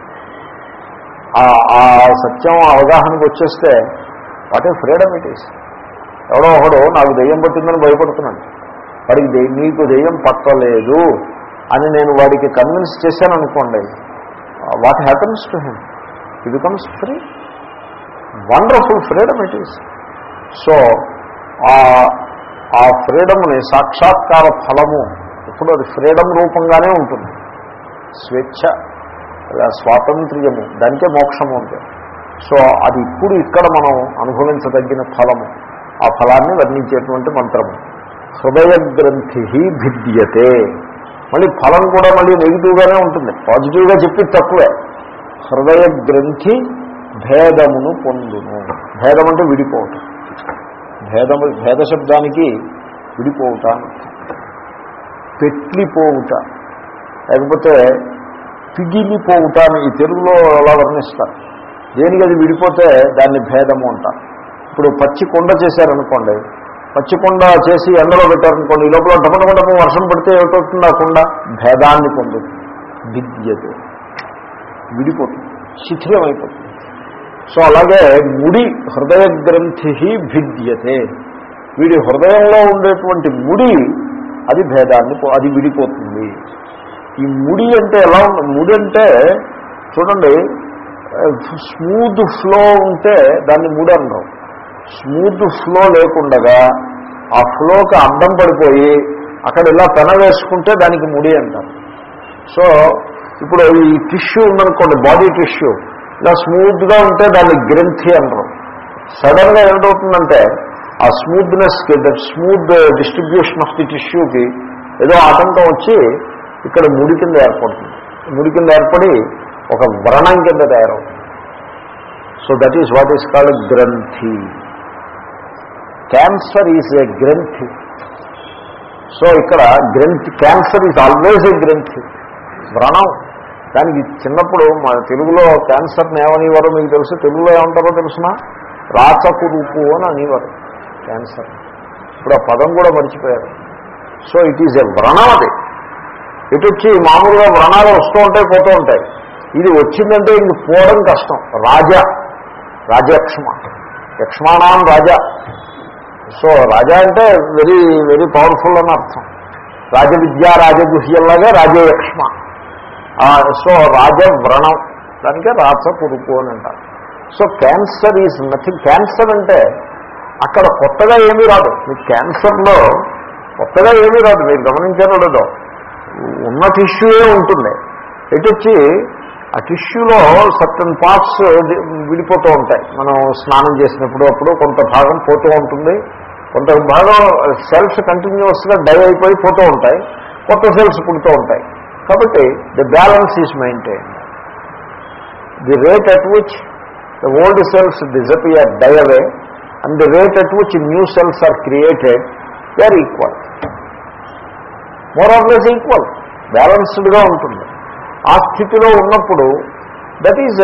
ఆ- సత్యం అవగాహనకు వచ్చేస్తే what a freedom it is. ఎవడో ఒకడు నాకు దెయ్యం పట్టిందని భయపడుతున్నాడు వాడికి నీకు దెయ్యం పట్టలేదు అని నేను వాడికి కన్విన్స్ చేశాను అనుకోండి what happens to him? He becomes free wonderful freedom it is so ఆ ఫ్రీడమ్ని సాక్షాత్కార ఫలము ఇప్పుడు అది ఫ్రీడమ్ రూపంగానే ఉంటుంది. స్వేచ్ఛ స్వాతంత్ర్యము దానికే మోక్షము అంటే. సో అది ఇప్పుడు ఇక్కడ మనం అనుభవించదగిన ఫలము. ఆ ఫలాన్ని వర్ణించేటువంటి మంత్రము. హృదయ గ్రంథి భిద్యతే. మళ్ళీ ఫలం కూడా మళ్ళీ నెగిటివ్గానే ఉంటుంది. పాజిటివ్గా చెప్పి తక్కువే. హృదయ గ్రంథి భేదమును పొందును. భేదం అంటే విడిపోవటం. భేదము భేద శబ్దానికి విడిపోవుట. పెట్టిపోవుట. లేకపోతే పిగిలిపోవుట అని ఈ తెలుగులో అలా వర్ణిస్తారు. దేనికి అది విడిపోతే దాన్ని భేదము అంటారు. ఇప్పుడు పచ్చి కొండ చేశారనుకోండి పచ్చి కొండ చేసి ఎండలో పెట్టారనుకోండి ఈ లోపల టపటపటపు వర్షం పడితే ఏమిటవుతుంది ఆ కొండ? భేదాన్ని పొందుతుంది. విద్యతో. విడిపోతుంది. శిథిలమైపోతుంది. సో అలాగే ముడి హృదయ గ్రంథి భిద్యతే వీడి హృదయంలో ఉండేటువంటి ముడి అది భేదాన్ని పో- అది విడిపోతుంది. ఈ ముడి అంటే ఎలా ఉంటుంది ముడి అంటే చూడండి స్మూత్ ఫ్లో ఉంటే దాన్ని ముడి అనరు స్మూత్ ఫ్లో లేకుండగా ఆ ఫ్లోకి అడ్డం పడిపోయి అక్కడ ఇలా పెన వేసుకుంటే దానికి ముడి అంటారు సో ఇప్పుడు ఈ టిష్యూ ఉందనుకోండి బాడీ టిష్యూ ఇలా స్మూత్గా ఉంటే దాన్ని గ్రంథి అంటారు సడన్గా ఏమిటవుతుందంటే ఆ స్మూత్నెస్కి that smooth distribution of the టిష్యూకి ఏదో ఆటంకం వచ్చి ఇక్కడ ముడి కింద ఏర్పడుతుంది. ముడి కింద ఏర్పడి ఒక వ్రణం కింద తయారవుతుంది. So that is what is called గ్రంథి. క్యాన్సర్ ఈజ్ ఏ గ్రంథి. సో ఇక్కడ గ్రంథి క్యాన్సర్ ఈజ్ ఆల్వేజ్ ఏ గ్రంథి. వ్రణం. దానికి చిన్నప్పుడు మన తెలుగులో క్యాన్సర్ని ఏమనేవారో మీకు తెలుసు. తెలుగులో ఏమంటారో తెలుసిన? రాచకురుపు అని అనేవారు క్యాన్సర్ ఇప్పుడు ఆ పదం కూడా మర్చిపోయారు. సో ఇట్ ఈజ్ ఎ వ్రణం అది. ఇటు వచ్చి మామూలుగా వ్రణాలు వస్తూ ఉంటాయి పోతూ ఉంటాయి. ఇది వచ్చిందంటే ఇది పోవడం కష్టం. రాజా రాజయక్ష్మ యక్ష్మాణం రాజా. సో రాజా అంటే వెరీ వెరీ పవర్ఫుల్ అని అర్థం. రాజవిద్య రాజగుహ్యంలాగా రాజయక్ష్మ. సో రాజవ్రణం. దానికే రాచ కురుపు అని అంటారు. So cancer is nothing cancer అంటే అక్కడ కొత్తగా ఏమీ రాదు. మీకు క్యాన్సర్లో కొత్తగా ఏమీ రాదు. మీరు గమనించారో లేదో. ఉన్న టిష్యూయే ఉంటుంది. ఎటు వచ్చి ఆ టిష్యూలో సర్టన్ పార్ట్స్ విడిపోతూ ఉంటాయి. మనం స్నానం చేసినప్పుడు అప్పుడు కొంత భాగం పోతూ ఉంటుంది. కొంత భాగం సెల్స్ కంటిన్యూస్గా డై అయిపోయి పోతూ ఉంటాయి. కొత్త సెల్స్ పుడుతూ ఉంటాయి. కాబట్టి the balance is maintain the rate at which the old cells disappear die away and the rate at which new cells are created they are equal more equal బ్యాలెన్స్డ్గా ఉంటుంది. ఆ స్థితిలో ఉన్నప్పుడు that is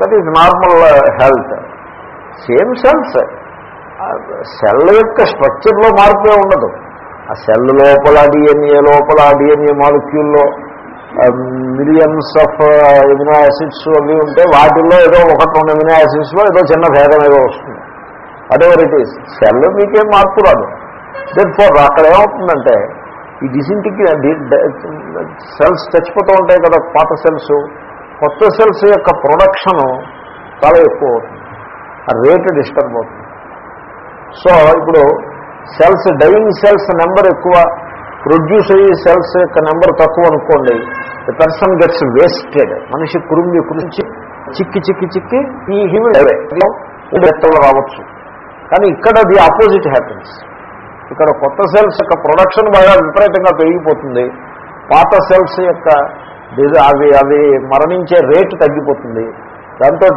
that is normal health same cells cell యొక్క స్ట్రక్చర్లో మార్పే ఉండదు. ఆ సెల్ లోపల డిఎన్ఏ లోపల డిఎన్ఏ మాలిక్యూల్లో మిలియన్స్ ఆఫ్ ఎమినో యాసిడ్స్ అవి ఉంటే వాటిల్లో ఏదో ఒకటి రెండు ఎమినో యాసిడ్స్లో ఏదో చిన్న భేదం ఏదో వస్తుంది. అదే ఇట్ ఈస్ సెల్ మీకేం మార్పు రాదు. దెన్ ఫోర్ అక్కడ ఏమవుతుందంటే ఈ డిసింటికి సెల్స్ చచ్చిపోతూ ఉంటాయి కదా పాత సెల్స్ కొత్త సెల్స్ యొక్క ప్రొడక్షను చాలా ఎక్కువ అవుతుంది. ఆ రేటు డిస్టర్బ్ అవుతుంది. సో ఇప్పుడు సెల్స్ డైయింగ్ సెల్స్ నెంబర్ ఎక్కువ. ప్రొడ్యూస్ అయ్యే సెల్స్ యొక్క నెంబర్ తక్కువ అనుకోండి ద పర్సన్ గెట్స్ వేస్టెడ్ మనిషి కురుంగి కురించి చిక్కి చిక్కి చిక్కి ఈ హిమిల్ ఎత్తలు రావచ్చు. కానీ ఇక్కడ ది ఆపోజిట్ హ్యాపెన్స్ ఇక్కడ కొత్త సెల్స్ యొక్క ప్రొడక్షన్ బాగా విపరీతంగా పెరిగిపోతుంది. పాత సెల్స్ యొక్క అవి అవి మరణించే రేటు తగ్గిపోతుంది. దాంతో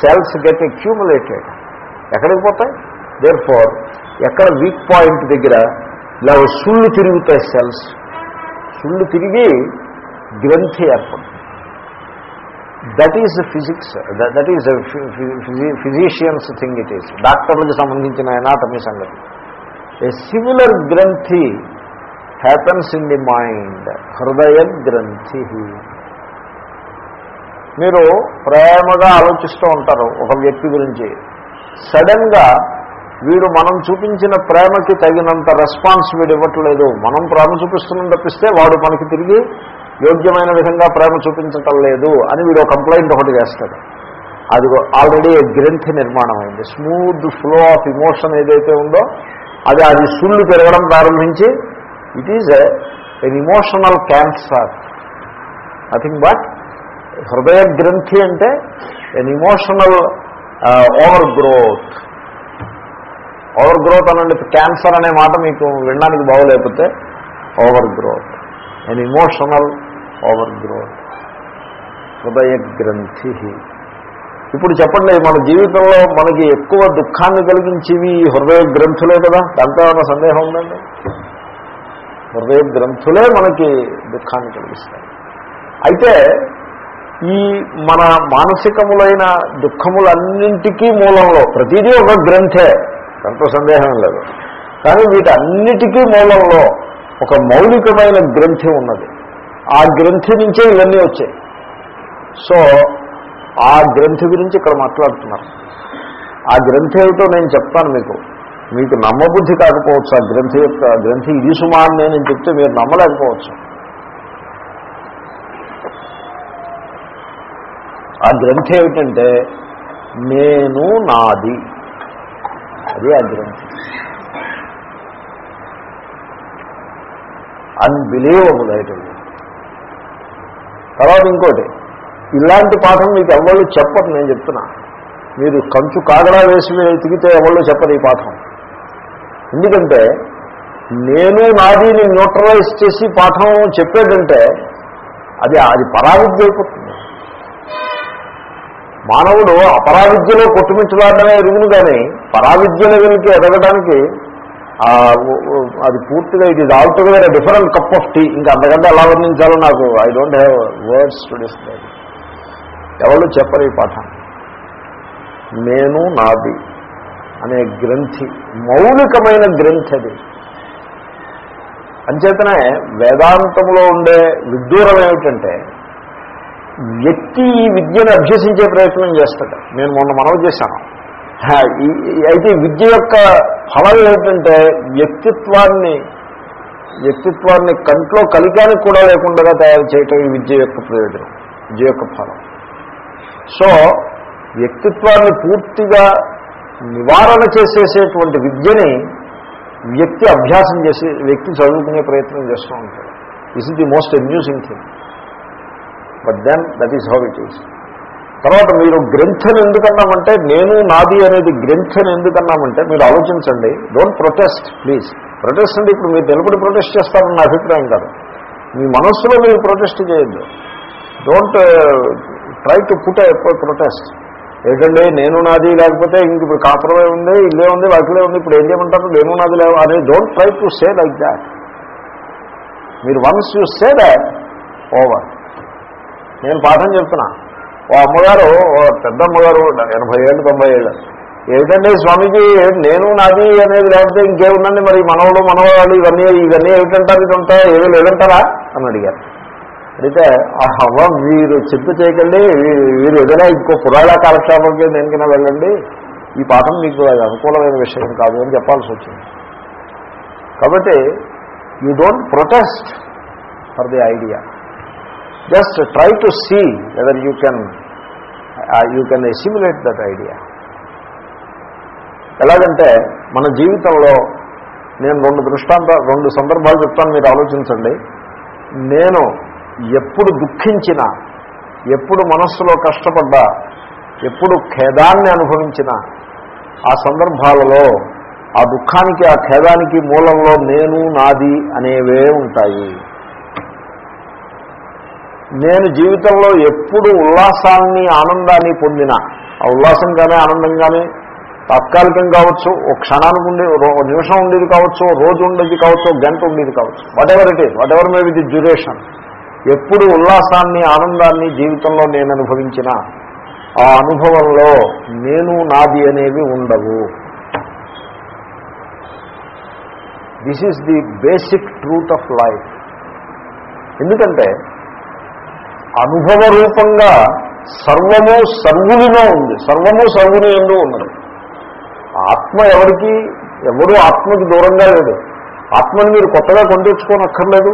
సెల్స్ గెట్ అక్యూములేటెడ్ ఎక్కడికి పోతాయి? దేర్ ఫోర్ ఎక్కడ వీక్ పాయింట్ దగ్గర ఇలా సుళ్ళు తిరుగుతాయి సెల్స్. సుళ్ళు తిరిగి గ్రంథి ఏర్పడుతుంది. That is physics that is physicians thing it is డాక్టర్లకు సంబంధించిన ఎనాటమీ సంగతి. ఏ సిమిలర్ గ్రంథి హ్యాపన్స్ ఇన్ ది మైండ్ హృదయ గ్రంథి. మీరు ప్రేమగా ఆలోచిస్తూ ఉంటారు ఒక వ్యక్తి గురించి. సడన్గా వీడు మనం చూపించిన ప్రేమకి తగినంత రెస్పాన్స్ వీడు ఇవ్వట్లేదు. మనం ప్రేమ చూపిస్తున్నాం తప్పిస్తే వాడు మనకి తిరిగి యోగ్యమైన విధంగా ప్రేమ చూపించటం లేదు అని వీడు కంప్లైంట్ ఒకటి వేస్తాడు. అది ఆల్రెడీ గ్రంథి నిర్మాణం అయింది స్మూత్ ఫ్లో ఆఫ్ ఇమోషన్ ఏదైతే ఉందో అది అది సుళ్ళు పెరగడం ప్రారంభించి it is an emotional cancer nothing but హృదయ గ్రంథి అంటే an emotional overgrowth overgrowth అనండి క్యాన్సర్ అనే మాట మీకు వినడానికి బాగోలేకపోతే overgrowth an emotional overgrowth హృదయ గ్రంథి. ఇప్పుడు చెప్పండి మన జీవితంలో మనకి ఎక్కువ దుఃఖాన్ని కలిగించేవి హృదయ గ్రంథులే కదా దాంట్లో ఏమైనా సందేహం ఉందండి? హృదయ గ్రంథులే మనకి దుఃఖాన్ని కలిగిస్తాయి. అయితే ఈ మన మానసికములైన దుఃఖములన్నింటికీ మూలంలో ప్రతిదీ ఒక గ్రంథే దాంట్లో సందేహం లేదు. కానీ వీటన్నిటికీ మూలంలో ఒక మౌలికమైన గ్రంథి ఉన్నది. ఆ గ్రంథి నుంచే ఇవన్నీ వచ్చాయి. సో ఆ గ్రంథి గురించి ఇక్కడ మాట్లాడుతున్నారు. ఆ గ్రంథి ఏమిటో నేను చెప్తాను మీకు. మీకు నమ్మబుద్ధి కాకపోవచ్చు ఆ గ్రంథి యొక్క గ్రంథి ఇది సుమా అని నేను చెప్తే మీరు నమ్మలేకపోవచ్చు. ఆ గ్రంథి ఏమిటంటే నేను నాది. అది ఆ గ్రంథి. అన్బిలీవబుల్ ఐటమ్ తర్వాత ఇంకోటి ఇలాంటి పాఠం మీకు ఎవరు చెప్పరు నేను చెప్తున్నా. మీరు కంచు కాగడా వేసి తిగితే ఎవరు చెప్పరు ఈ పాఠం. ఎందుకంటే నేను నాదిని న్యూట్రలైజ్ చేసి పాఠం చెప్పేదంటే అది అది పరావిద్య అయిపోతుంది. మానవుడు అపరావిద్యలో కొట్టుమిట్టులాడమే ఎరుగును కానీ పరావిద్య లెవెల్కి ఎదగడానికి అది పూర్తిగా ఇది altogether different cup of tea ఇంకా అంతకంటే ఎలా వర్ణించాలో నాకు I don't have words to describe ఎవరు చెప్పరు ఈ పాఠం. నేను నాది అనే గ్రంథి మౌలికమైన గ్రంథి అది. అంచేతనే వేదాంతంలో ఉండే విడ్డూరం ఏమిటంటే వ్యక్తి ఈ విద్యను అభ్యసించే ప్రయత్నం చేస్తాడు. నేను మొన్న మనవి చేశాను. అయితే విద్య యొక్క ఫలం ఏమిటంటే వ్యక్తిత్వాన్ని వ్యక్తిత్వాన్ని కంట్లో కలికానికి కూడా లేకుండా తయారు చేయటం ఈ విద్య యొక్క ప్రయోజనం విద్య యొక్క ఫలం. సో వ్యక్తిత్వాన్ని పూర్తిగా నివారణ చేసేసేటువంటి విద్యని వ్యక్తి అభ్యాసం చేసి వ్యక్తి చదువుకునే ప్రయత్నం చేస్తూ ఉంటాడు. This is the most amusing thing but then that is how it is తర్వాత మీరు గ్రంథను ఎందుకన్నామంటే నేను నాది అనేది గ్రంథను ఎందుకన్నామంటే మీరు ఆలోచించండి. డోంట్ ప్రొటెస్ట్ ప్లీజ్ ప్రొటెస్ట్ అంటే ఇప్పుడు మీరు నిలబడి ప్రొటెస్ట్ చేస్తారని నా అభిప్రాయం కాదు. మీ మనస్సులో మీరు ప్రొటెస్ట్ చేయొద్దు. Don't try to put protest లేదండి నేను నాది లేకపోతే ఇంక ఇప్పుడు కాపురమే ఉంది ఇల్లే ఉంది వాకిలే ఉంది ఇప్పుడు ఏం చేయమంటారు? నేను నాది లేవు అని don't try to say like that మీరు once you say that over నేను పాఠం చెప్తున్నా. ఓ అమ్మగారు ఓ పెద్ద అమ్మగారు ఎనభై ఏళ్ళు తొంభై ఏళ్ళు. ఏమిటండి స్వామీజీ నేను నాది అనేది లేకపోతే ఇంకేముందండి మరి? మనవడు మనవాళ్ళు ఇవన్నీ ఇవన్నీ ఏమిటంటారు? ఇదంతా ఏమీ లేదంటారా? అని అడిగారు. అయితే ఆ మీరు వీరు చింత చేయకండి మీరు వీరు ఏదైనా ఇంకో పురాణ కాలక్షేపంకి దేనికైనా వెళ్ళండి ఈ పాఠం మీకు అది అనుకూలమైన విషయం కాదు అని చెప్పాల్సి వచ్చింది. కాబట్టి you don't protest for the idea just try to see whether you can you can assimilate that idea ఎలాగంటే మన జీవితంలో నేను రెండు దృష్టాంత రెండు సందర్భాలు చెప్తాను మీరు ఆలోచించండి. నేను ఎప్పుడు దుఃఖించినా ఎప్పుడు మనస్సులో కష్టపడ్డా ఎప్పుడు ఖేదాన్ని అనుభవించినా ఆ సందర్భాలలో ఆ దుఃఖానికి ఆ ఖేదానికి మూలంలో నేను నాది అనేవే ఉంటాయి. నేను జీవితంలో ఎప్పుడు ఉల్లాసాన్ని ఆనందాన్ని పొందినా ఆ ఉల్లాసం కానీ ఆనందం కానీ తాత్కాలికం కావచ్చు ఓ క్షణానికి ఉండే నిమిషం ఉండేది కావచ్చు రోజు ఉండేది కావచ్చు గంట ఉండేది కావచ్చు whatever it is whatever may with duration ఎప్పుడు ఉల్లాసాన్ని ఆనందాన్ని జీవితంలో నేను అనుభవించిన ఆ అనుభవంలో నేను నాది అనేవి ఉండవు. This is the basic truth of life ఎందుకంటే అనుభవ రూపంగా సర్వము సర్వునిలో ఉంది. సర్వము సర్వుని ఎందు ఉన్నది. ఆత్మ ఎవరికి ఎవరు ఆత్మకి దూరంగా లేదు. ఆత్మని మీరు కొత్తగా కొందెచ్చుకోనక్కర్లేదు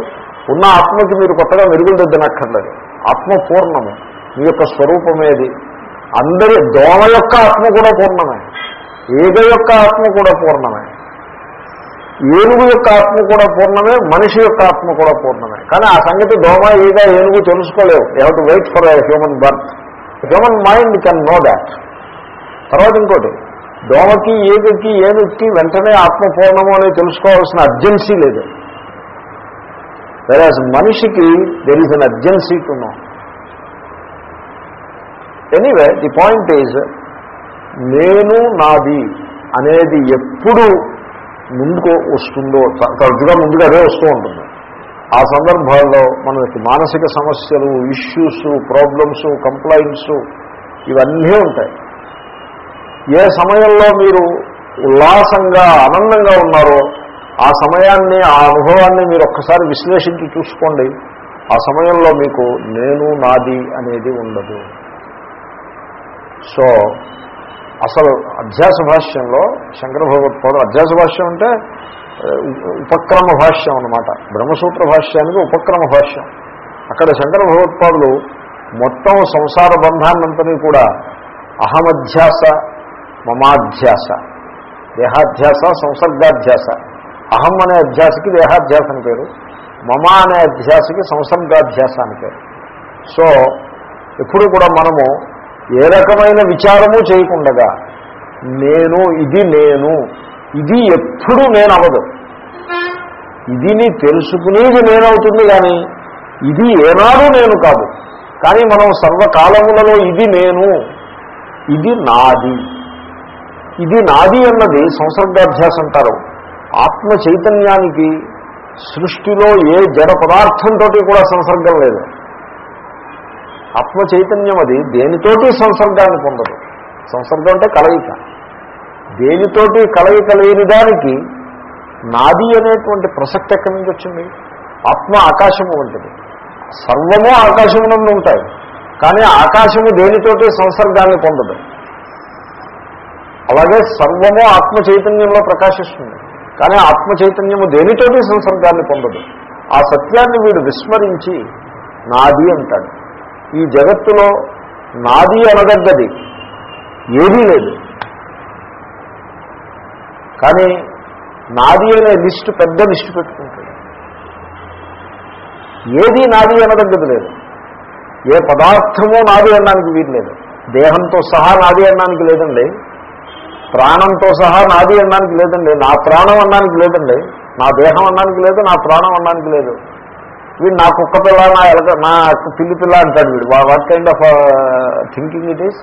ఉన్న ఆత్మకి మీరు కొత్తగా మెరుగులు దిద్దనక్కర్లేదు. ఆత్మ పూర్ణము మీ యొక్క స్వరూపమేది. అందరి దోమ యొక్క ఆత్మ కూడా పూర్ణమే. ఏగ యొక్క ఆత్మ కూడా పూర్ణమే. ఏనుగు యొక్క ఆత్మ కూడా పూర్ణమే. మనిషి యొక్క ఆత్మ కూడా పూర్ణమే. కానీ ఆ సంగతి దోమ ఈగ ఏనుగు తెలుసుకోలేవు. You have to wait for human birth human mind can know that తర్వాత ఇంకోటి. దోమకి ఏగకి ఏనుగుకి వెంటనే ఆత్మ పూర్ణము అనేది తెలుసుకోవాల్సిన అర్జెన్సీ లేదు. వెరాజ్ మనిషికి there is an urgency to know anyway the point is నేను నాది అనేది ఎప్పుడు ముందుకు వస్తుందో తరచుగా ముందుగా అదే వస్తూ ఉంటుంది. ఆ సందర్భాల్లో మనకి మానసిక సమస్యలు ఇష్యూస్ ప్రాబ్లమ్స్ కంప్లైంట్స్ ఇవన్నీ ఉంటాయి. ఏ సమయంలో మీరు ఉల్లాసంగా ఆనందంగా ఉన్నారో ఆ సమయాన్ని ఆ అనుభవాన్ని మీరు ఒక్కసారి విశ్లేషించి చూసుకోండి. ఆ సమయంలో మీకు నేను నాది అనేది ఉండదు. సో అసలు అధ్యాస భాష్యంలో శంకర భగవత్పాదులు అధ్యాస భాష్యం అంటే ఉపక్రమ భాష్యం అన్నమాట. బ్రహ్మసూత్ర భాష్యానికి ఉపక్రమ భాష్యం. అక్కడ శంకర భగవత్పాదులు మొత్తం సంసార బంధాన్నంతని కూడా అహమధ్యాస మమాధ్యాస దేహాధ్యాస సంసర్గాధ్యాస అహం అనే అధ్యాసకి దేహాధ్యాస అని పేరు మమ అనే అధ్యాసకి సంసర్గాధ్యాస అని పేరు. సో ఎప్పుడు కూడా మనము ఏ రకమైన విచారము చేయకుండగా నేను ఇది నేను ఇది ఎప్పుడు నేను అవ్వదు. ఇదిని తెలుసుకునేది నేనవుతుంది కానీ ఇది ఏనాడు నేను కాదు. కానీ మనం సర్వకాలములలో ఇది నేను ఇది నాది. ఇది నాది అన్నది సంసర్గాధ్యాసం అంటారు. ఆత్మ చైతన్యానికి సృష్టిలో ఏ జడ పదార్థంతో కూడా సంసర్గం లేదు. ఆత్మ చైతన్యం అది దేనితోటి సంసర్గాన్ని పొందదు? సంసర్గం అంటే కలయిక. దేనితోటి కలయిక లేని దానికి నాది అనేటువంటి ప్రసక్తి ఎక్కడి నుంచి వచ్చింది? ఆత్మ ఆకాశము వంటిది. సర్వము ఆకాశమునందు ఉంటాయి. కానీ ఆకాశము దేనితోటి సంసర్గాన్ని పొందదు? అలాగే సర్వము ఆత్మ చైతన్యంలో ప్రకాశిస్తుంది. కానీ ఆత్మ చైతన్యము దేనితోటి సంసర్గాన్ని పొందదు? ఆ సత్యాన్ని వీడు విస్మరించి నాది అంటాడు. ఈ జగత్తులో నాది అనదగ్గది ఏదీ లేదు. కానీ నాది అనే లిస్టు పెద్ద లిస్టు పెట్టుకుంటాడు. ఏది నాది అనదగ్గది లేదు. ఏ పదార్థము నాది అనడానికి వీలు లేదు. దేహంతో సహా నాది అనడానికి లేదండి. ప్రాణంతో సహా నాది అనడానికి లేదండి. నా ప్రాణం అనడానికి లేదండి. నా దేహం అనడానికి లేదు నా ప్రాణం అనడానికి లేదు. వీడు నా కుక్క పిల్ల నా ఎలక నా పిల్లి పిల్ల అంటాడు వీడు. What kind of thinking it is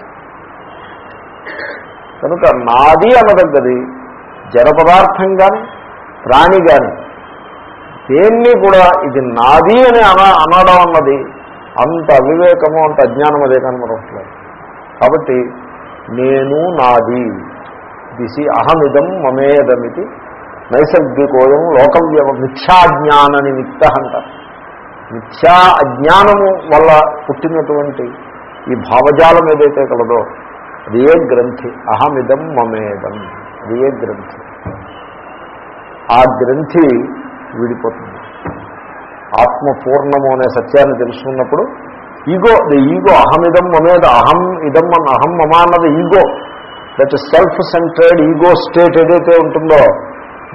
కనుక నాది అనదగ్గది జడ పదార్థం కానీ ప్రాణి కానీ దేన్ని కూడా ఇది నాది అని అన అనడం అన్నది అంత అవివేకము అంత అజ్ఞానం అదే కనబడట్లేదు. కాబట్టి నేను నాది. తీసి అహమిదం మమేదమితి నైసర్గికోయం లోకవ్యవ మిథ్యాజ్ఞాన నిమిత్త అంటారు. మిథ్యా అజ్ఞానము వల్ల పుట్టినటువంటి ఈ భావజాలం ఏదైతే కలదో అది ఏ గ్రంథి? అహమిదం మమేదం. అది ఏ గ్రంథి? ఆ గ్రంథి విడిపోతుంది. ఆత్మ పూర్ణము అనే సత్యాన్ని తెలుసుకున్నప్పుడు ఈగో ఈగో అహమిదం మమేద అహం ఇదం అన్న అహం మమ అన్నది ego. That self centred ego state ఏదైతే ఉంటుందో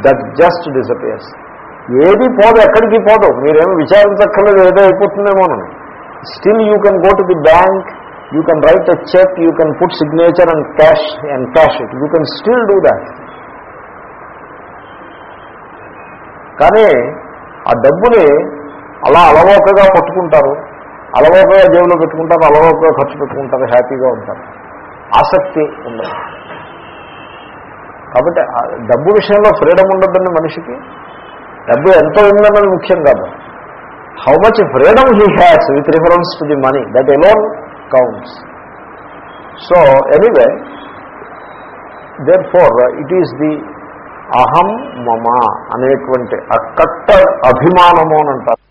దట్ జస్ట్ డిసపియర్స్ ఏది పోదు ఎక్కడికి పోదు మీరేమో విచారించక్కర్లేదు ఏదో అయిపోతుందేమోనని still you can go to the bank you can write a cheque you can put signature and cash and cash it you can still do that కానీ ఆ డబ్బుని అలా అలవోకగా పట్టుకుంటారు. అలవోకగా జేబులో పెట్టుకుంటారు అలవోకగా ఖర్చు పెట్టుకుంటారు హ్యాపీగా ఉంటారు. ఆసక్తి ఉండదు. కాబట్టి డబ్బు విషయంలో ఫ్రీడమ్ ఉండదండి మనిషికి. డబ్బు ఎంత ఉందన్నది ముఖ్యం కాదు. How much freedom he has with reference to the money that alone counts so anyway therefore it is the అహం మమ అనేటువంటి అక్కట్ట అభిమానము అని అంటారు.